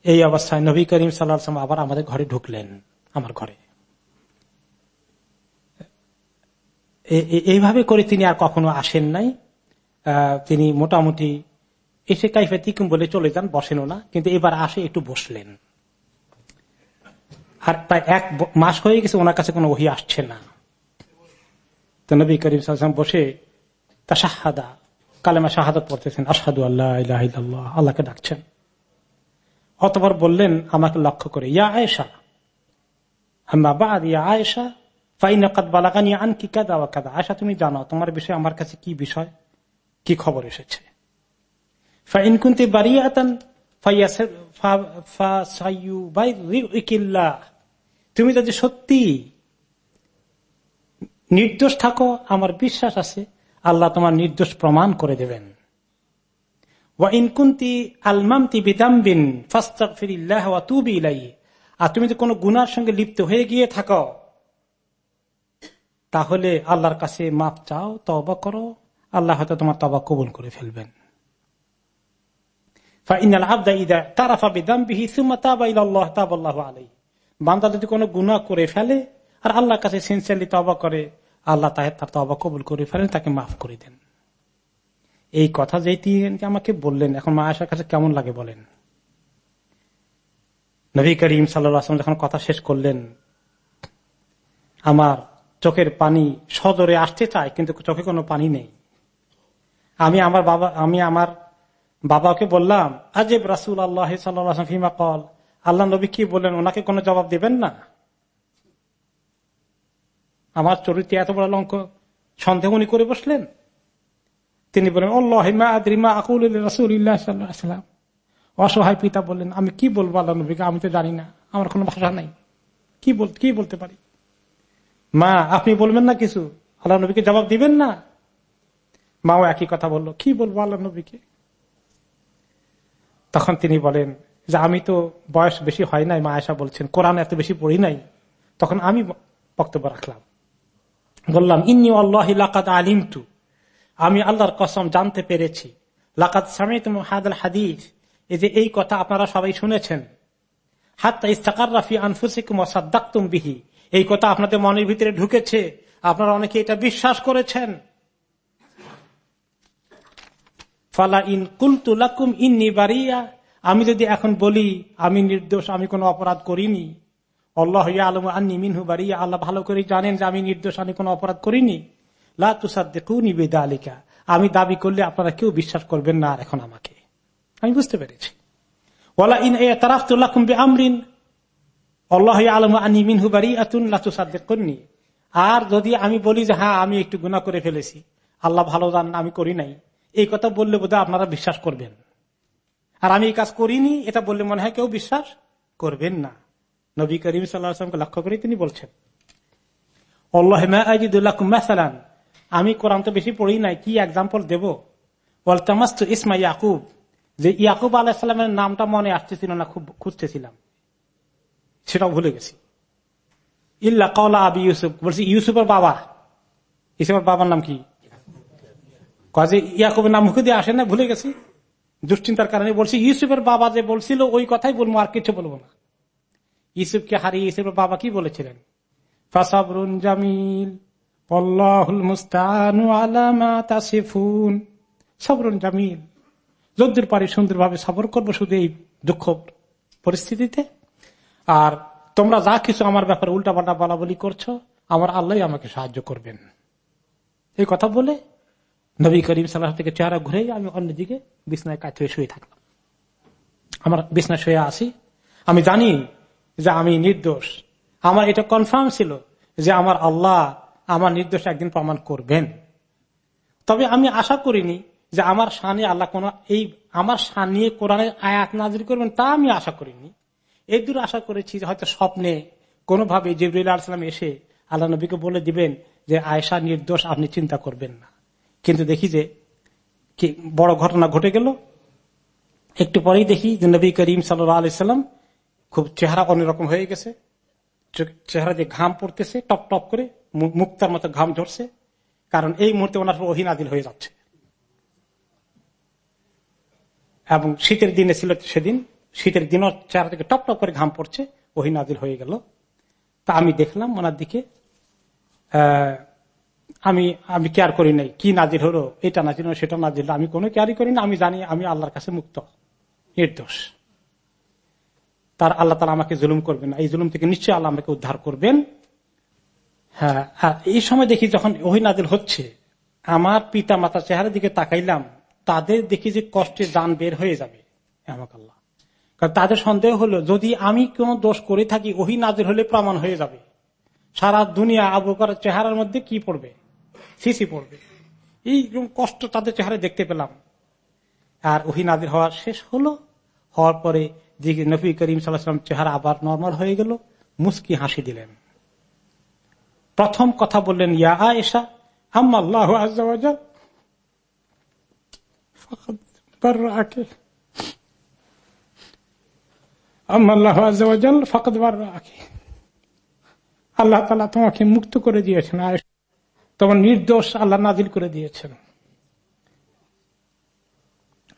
এই অবস্থায় নবী করিম সাল্লাম আবার আমাদের ঘরে ঢুকলেন, আমার ঘরে। এইভাবে করে তিনি আর কখনো আসেন নাই। তিনি মোটামুটি এসে কাইফে তিকুম বলে চলে যান, বসেনও না। কিন্তু এবার আসে, একটু বসলেন। আর প্রায় এক মাস হয়ে গেছে ওনার কাছে কোনো ওহি আসছে না। তো নবী করিম সাল্লাম বসে তা শাহাদা কালেমা শাহাদত পড়তেছেন আসাদু আল্লাহ আল্লাহকে ডাকছেন। অতবার বললেন, আমাকে লক্ষ্য করে, ইয়া আয়েশা ইয়া আয়েশা আন কি কাদা কাদা আয়সা তুমি জানো, তোমার বিষয়ে আমার কাছে কি বিষয়, কি খবর এসেছে? তুমি যদি সত্যি নির্দোষ থাকো, আমার বিশ্বাস আছে, আল্লাহ তোমার নির্দোষ প্রমাণ করে দেবেন। ওয়া ইনকুন্তি আলমামতি বিদাম্বিন আর তুমি যদি কোনো গুনার সঙ্গে লিপ্ত হয়ে গিয়ে থাকো, তাহলে আল্লাহর কাছে মাপ চাও তবা করো, আল্লাহ হয়তো তোমার তবা কবুল করে ফেলবেন। বান্দা যদি কোনো গুণা করে ফেলে আর আল্লাহর কাছে সিনসিয়ারলি তবা করে, আল্লাহ তাহে তার তবা কবুল করে ফেলেন, তাকে মাফ করে দেন। এই কথা যে তিনি আমাকে বললেন, এখন মা কাছে কেমন লাগে বলেন? নবী করিম সাল্লাম যখন কথা শেষ করলেন, আমার চোখের পানি সদরে আসতে চায়, কিন্তু চোখে কোনো পানি নেই। আমি আমার বাবা, আমি আমার বাবাকে বললাম, আজেব রাসুল আল্লাহ সাল্লাম কল আল্লাহ নবী কি বললেন, ওনাকে কোনো জবাব দেবেন না? আমার চরিত্রে এত বড় লঙ্ক সন্দেহ উনি করে বসলেন। তিনি রাসুল্লাহাম অসহায় পিতা বললেন, আমি কি বলব আল্লাহ নবীকে? আমি তো জানি না। আমার কোনো ভাষা নাই। কি বল, কি বলতে পারি? মা, আপনি বলবেন না কিছু? আল্লাহ নবীকে জবাব দিবেন না? মাও একই কথা বলল, কি বলব আল্লাহ নবীকে? তখন তিনি বলেন, যে আমি তো বয়স বেশি হয় নাই, মা আয়সা বলছেন, কোরআন এত বেশি পড়ি নাই। তখন আমি বক্তব্য রাখলাম। বললাম, ইন্নি আল্লাহ আলিম টু আমি আল্লাহর কসম জানতে পেরেছি। লাকাত সামিত হাদাল হাদিস। এই যে এই কথা আপনারা সবাই শুনেছেন। হাত্তা রাফি বিহি। এই কথা আপনাদের মনের ভিতরে ঢুকেছে। আপনারা অনেকে এটা বিশ্বাস করেছেন। ফালা ইন কুলতুলাকুম ইন্নি বারিয়া। আমি যদি এখন বলি, আমি নির্দোষ, আমি কোনো অপরাধ করিনি। আল্লাহ আলম আন্নি মিনহু বাড়ি আল্লাহ ভালো করে জানেন যে আমি নির্দোষ, আমি কোনো অপরাধ করিনি। লাতুসাদ্দিকুনি বেদা আলিকা আমি দাবি করলে আপনারা কেউ বিশ্বাস করবেন না আর এখন আমাকে। আমি বুঝতে পেরেছি। ওলা ইন এ কুম্বে আমরিন আল্লাহ আলম বাড়ি লাতুসাদ্দিকুনি আর যদি আমি বলি যে হ্যাঁ আমি একটু গুণা করে ফেলেছি, আল্লাহ ভালো জান আমি করি নাই। এই কথা বললে বোধহয় আপনারা বিশ্বাস করবেন। আর আমি এই কাজ করিনি, এটা বললে মনে হয় কেউ বিশ্বাস করবেন না। নবী করিম সাল্লাহামকে লক্ষ্য করে তিনি বলছেন, আল্লাহ আমি কোরআন তো বেশি পড়ি নাই, কি এক্সাম্পল দেব? বলতামাস ইসমা ইয়াকুব। যে ইয়াকুব আলাহিসাল্লামের নামটা মনে আসতেছিল না, খুব খুঁজতেছিলাম। সেটাও ভুলে গেছি। ইল্লা কলা আবি ইউসুফ। বলছি, ইউসুফের বাবা। ইউসুফের বাবার নাম কি? কাজে ইয়াকুবের নাম মুখে দিয়ে আসে না, ভুলে গেছি। দুশ্চিন্তার কারণে বলছি, ইউসুফের বাবা যে বলছিল ওই কথাই বলব, আর কিছু বলব না। ইউসুফকে হারিয়ে ইউসুফের বাবা কি বলেছিলেন? ফাসাবরুন জামিল সবরুন জামিল, যদ্দুর পারি সুন্দরভাবে সবর করব শুধু এই দুঃখ পরিস্থিতিতে। আর তোমরা যা কিছু আমার ব্যাপারে উল্টা পাল্টা বলা বলি করছ, আমার আল্লাহ আমাকে সাহায্য করবেন। এই কথা বলে নবী করিম সাল্লাহ থেকে চেহারা ঘুরে আমি অন্যদিকে বিছনায় কাজ হয়ে শুয়ে থাকলাম। আমার বিছনায় শুয়ে আসি আমি জানি যে আমি নির্দোষ। আমার এটা কনফার্ম ছিল যে আমার আল্লাহ আমার নির্দোষ একদিন প্রমাণ করবেন। তবে আমি আশা করিনি যে আমার সানে আল্লাহ কোন এই আমার সানিয়ে কোরআনের আয়াত নাজির করবেন তা আমি আশা করিনি। এই দূর আশা করেছি যে হয়তো স্বপ্নে কোনোভাবে জিবরুল আলসালাম এসে আল্লাহ নবীকে বলে দিবেন যে আয়সা নির্দোষ, আপনি চিন্তা করবেন না। কিন্তু দেখি যে কি বড় ঘটনা ঘটে গেল। একটু পরেই দেখি যে নবী করিম সাল্লাম খুব চেহারা অন্যরকম হয়ে গেছে। চেহারা যে ঘাম পড়তেছে, টপ টপ করে মুক্তার মতো ঘাম ঝরছে, কারণ এই মুহূর্তে ওনার অহিনাদিল হয়ে যাচ্ছে। এবং শীতের দিনে ছিল সেদিন, শীতের দিনও চেহারা থেকে টপ টপ করে ঘাম পড়ছে ওহিনাদিল হয়ে গেল। তা আমি দেখলাম ওনার দিকে আমি আমি কেয়ার করি নাই। কি নাজির হলো, এটা নাজির হলো, সেটা নাজির আমি কোনো কেয়ারই করি না, আমি জানি, আমি আল্লাহর কাছে মুক্ত। নির্দোষ। তার আল্লাহ তালা আমাকে জুলুম করবেন এই জুলুম থেকে নিশ্চয়ই আল্লাহ আমাকে উদ্ধার করবেন। হ্যাঁ এই সময় দেখি যখন ওহি নাজিল হচ্ছে, আমার পিতা মাতার চেহারার দিকে তাকাইলাম, তাদের দেখি যে কষ্টে যান বের হয়ে যাবে। আমাকে আল্লাহ কারণ তাদের সন্দেহ হলো, যদি আমি কোন দোষ করে থাকি, ওহি নাজির হলে প্রমাণ হয়ে যাবে। সারা দুনিয়া আবু করার চেহারার মধ্যে কি পড়বে? সিসি পড়বে। এইরকম কষ্ট তাদের চেহারা দেখতে পেলাম। আর ওহি নাজির হওয়া শেষ হলো। হওয়ার পরে যে নবী করিম সাল্লাম চেহারা আবার নর্মাল হয়ে গেল। মুস্কি হাসি দিলেন। প্রথম কথা বললেন, ইয়া আয়েশা আম্মাল্লাহ আল্লাহ তালা তোমাকে মুক্ত করে দিয়েছেন তোমার নির্দোষ আল্লাহ নাজিল করে দিয়েছেন।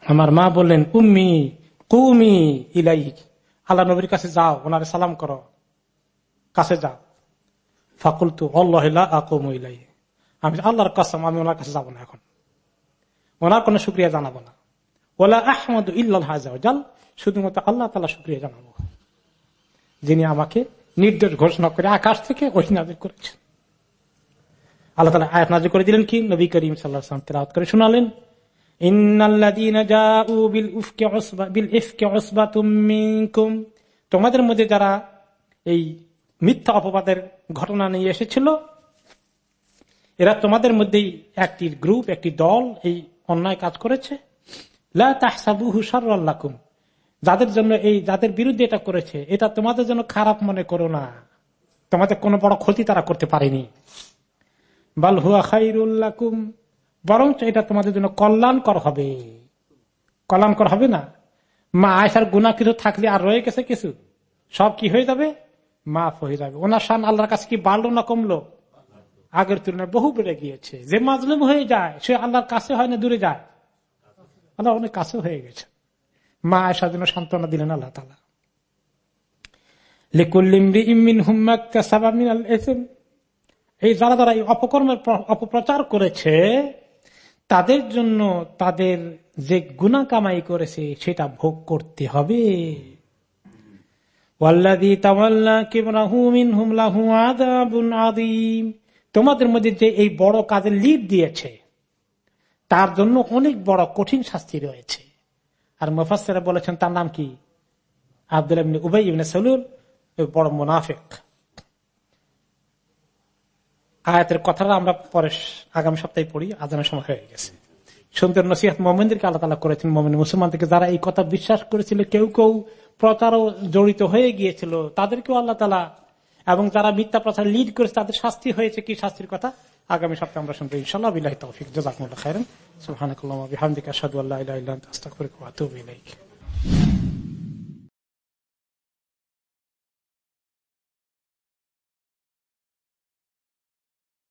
আমার মা বললেন, উম্মি, কুমি ইলাই আল্লাহ নবীর কাছে যাও, ওনারে সালাম করো। কাছে যাও। ফাকুল তু আল্লাহ আকুম ইলাই আমি আল্লাহর কাসম, আমি ওনার কাছে যাব না এখন। ওনার কোন সুক্রিয়া জানাব না। ওলা আহমদ ইল্লাল হাজাল শুধুমাত্র আল্লাহ তালা সুক্রিয়া জানাব। যিনি আমাকে নির্দেশ ঘোষণা করে আকাশ থেকে ওহিনাজির করেছেন। আল্লাহ তালা আয়াত নাজির করে দিলেন কি? নবী করিম সাল্লাহ তেলাওত করে শোনালেন তোমাদের মধ্যে যারা এই মিথ্যা অপবাদের ঘটনা নিয়ে এসেছিল, এরা তোমাদের মধ্যেই একটি গ্রুপ, একটি দল এই অন্যায় কাজ করেছে। যাদের জন্য এই, যাদের বিরুদ্ধে এটা করেছে, এটা তোমাদের জন্য খারাপ মনে করো না। তোমাদের কোনো বড় ক্ষতি তারা করতে পারেনি। বাল হুয়া খাইরুল্লাকুম বরঞ্চ এটা তোমাদের জন্য কল্যাণকর হবে। কল্যাণকর হবে না। মা আয়সার গুণা কিছু থাকলে আর রয়ে গেছে কিছু? সব কি হয়ে যাবে? মাফ হয়ে যাবে। ওনার সান আল্লাহর কাছে কি বাড়লো না কমলো? আগের তুলনায় বহু বেড়ে গিয়েছে। যে মাজলুম হয়ে যায়, সে আল্লাহর কাছে হয় না দূরে যায়? আল্লাহ অনেক কাছে হয়ে গেছে। মা আয়সার জন্য সান্ত্বনা দিলেন আল্লাহ তালা এই যারা যারা এই অপকর্মের অপপ্রচার করেছে, তাদের জন্য তাদের যে গুণা কামাই করেছে, সেটা ভোগ করতে হবে। তোমাদের মধ্যে যে এই বড় কাজের লিড দিয়েছে, তার জন্য অনেক বড় কঠিন শাস্তি রয়েছে। আর মুফাসসিরা বলেছেন, তার নাম কি? আব্দুল উবাই ইবনে সালুল বড় মুনাফিক। আয়াতের কথাটা আমরা পরে আগামী সপ্তাহে পড়ি, আজানের সময় হয়ে গেছে। সুন্দর নসিহাত মোমেনদেরকে আল্লাহ তালা করেছেন, মোমেন মুসলমানদেরকে যারা এই কথা বিশ্বাস করেছিল, কেউ কেউ প্রচারও জড়িত হয়ে গিয়েছিল, তাদেরকেও আল্লাহ তালা এবং যারা মিথ্যা প্রচার লিড করেছে, তাদের শাস্তি হয়েছে কি শাস্তির কথা আগামী সপ্তাহে আমরা শুনব ইনশাল্লাহ বিল্লাহ তৌফিক জাজাকুল্লাহ খাইরান সুবহানাকাল্লাহু ওয়া বিহামদিকা, আশহাদু আল্লা ইলাহা ইল্লা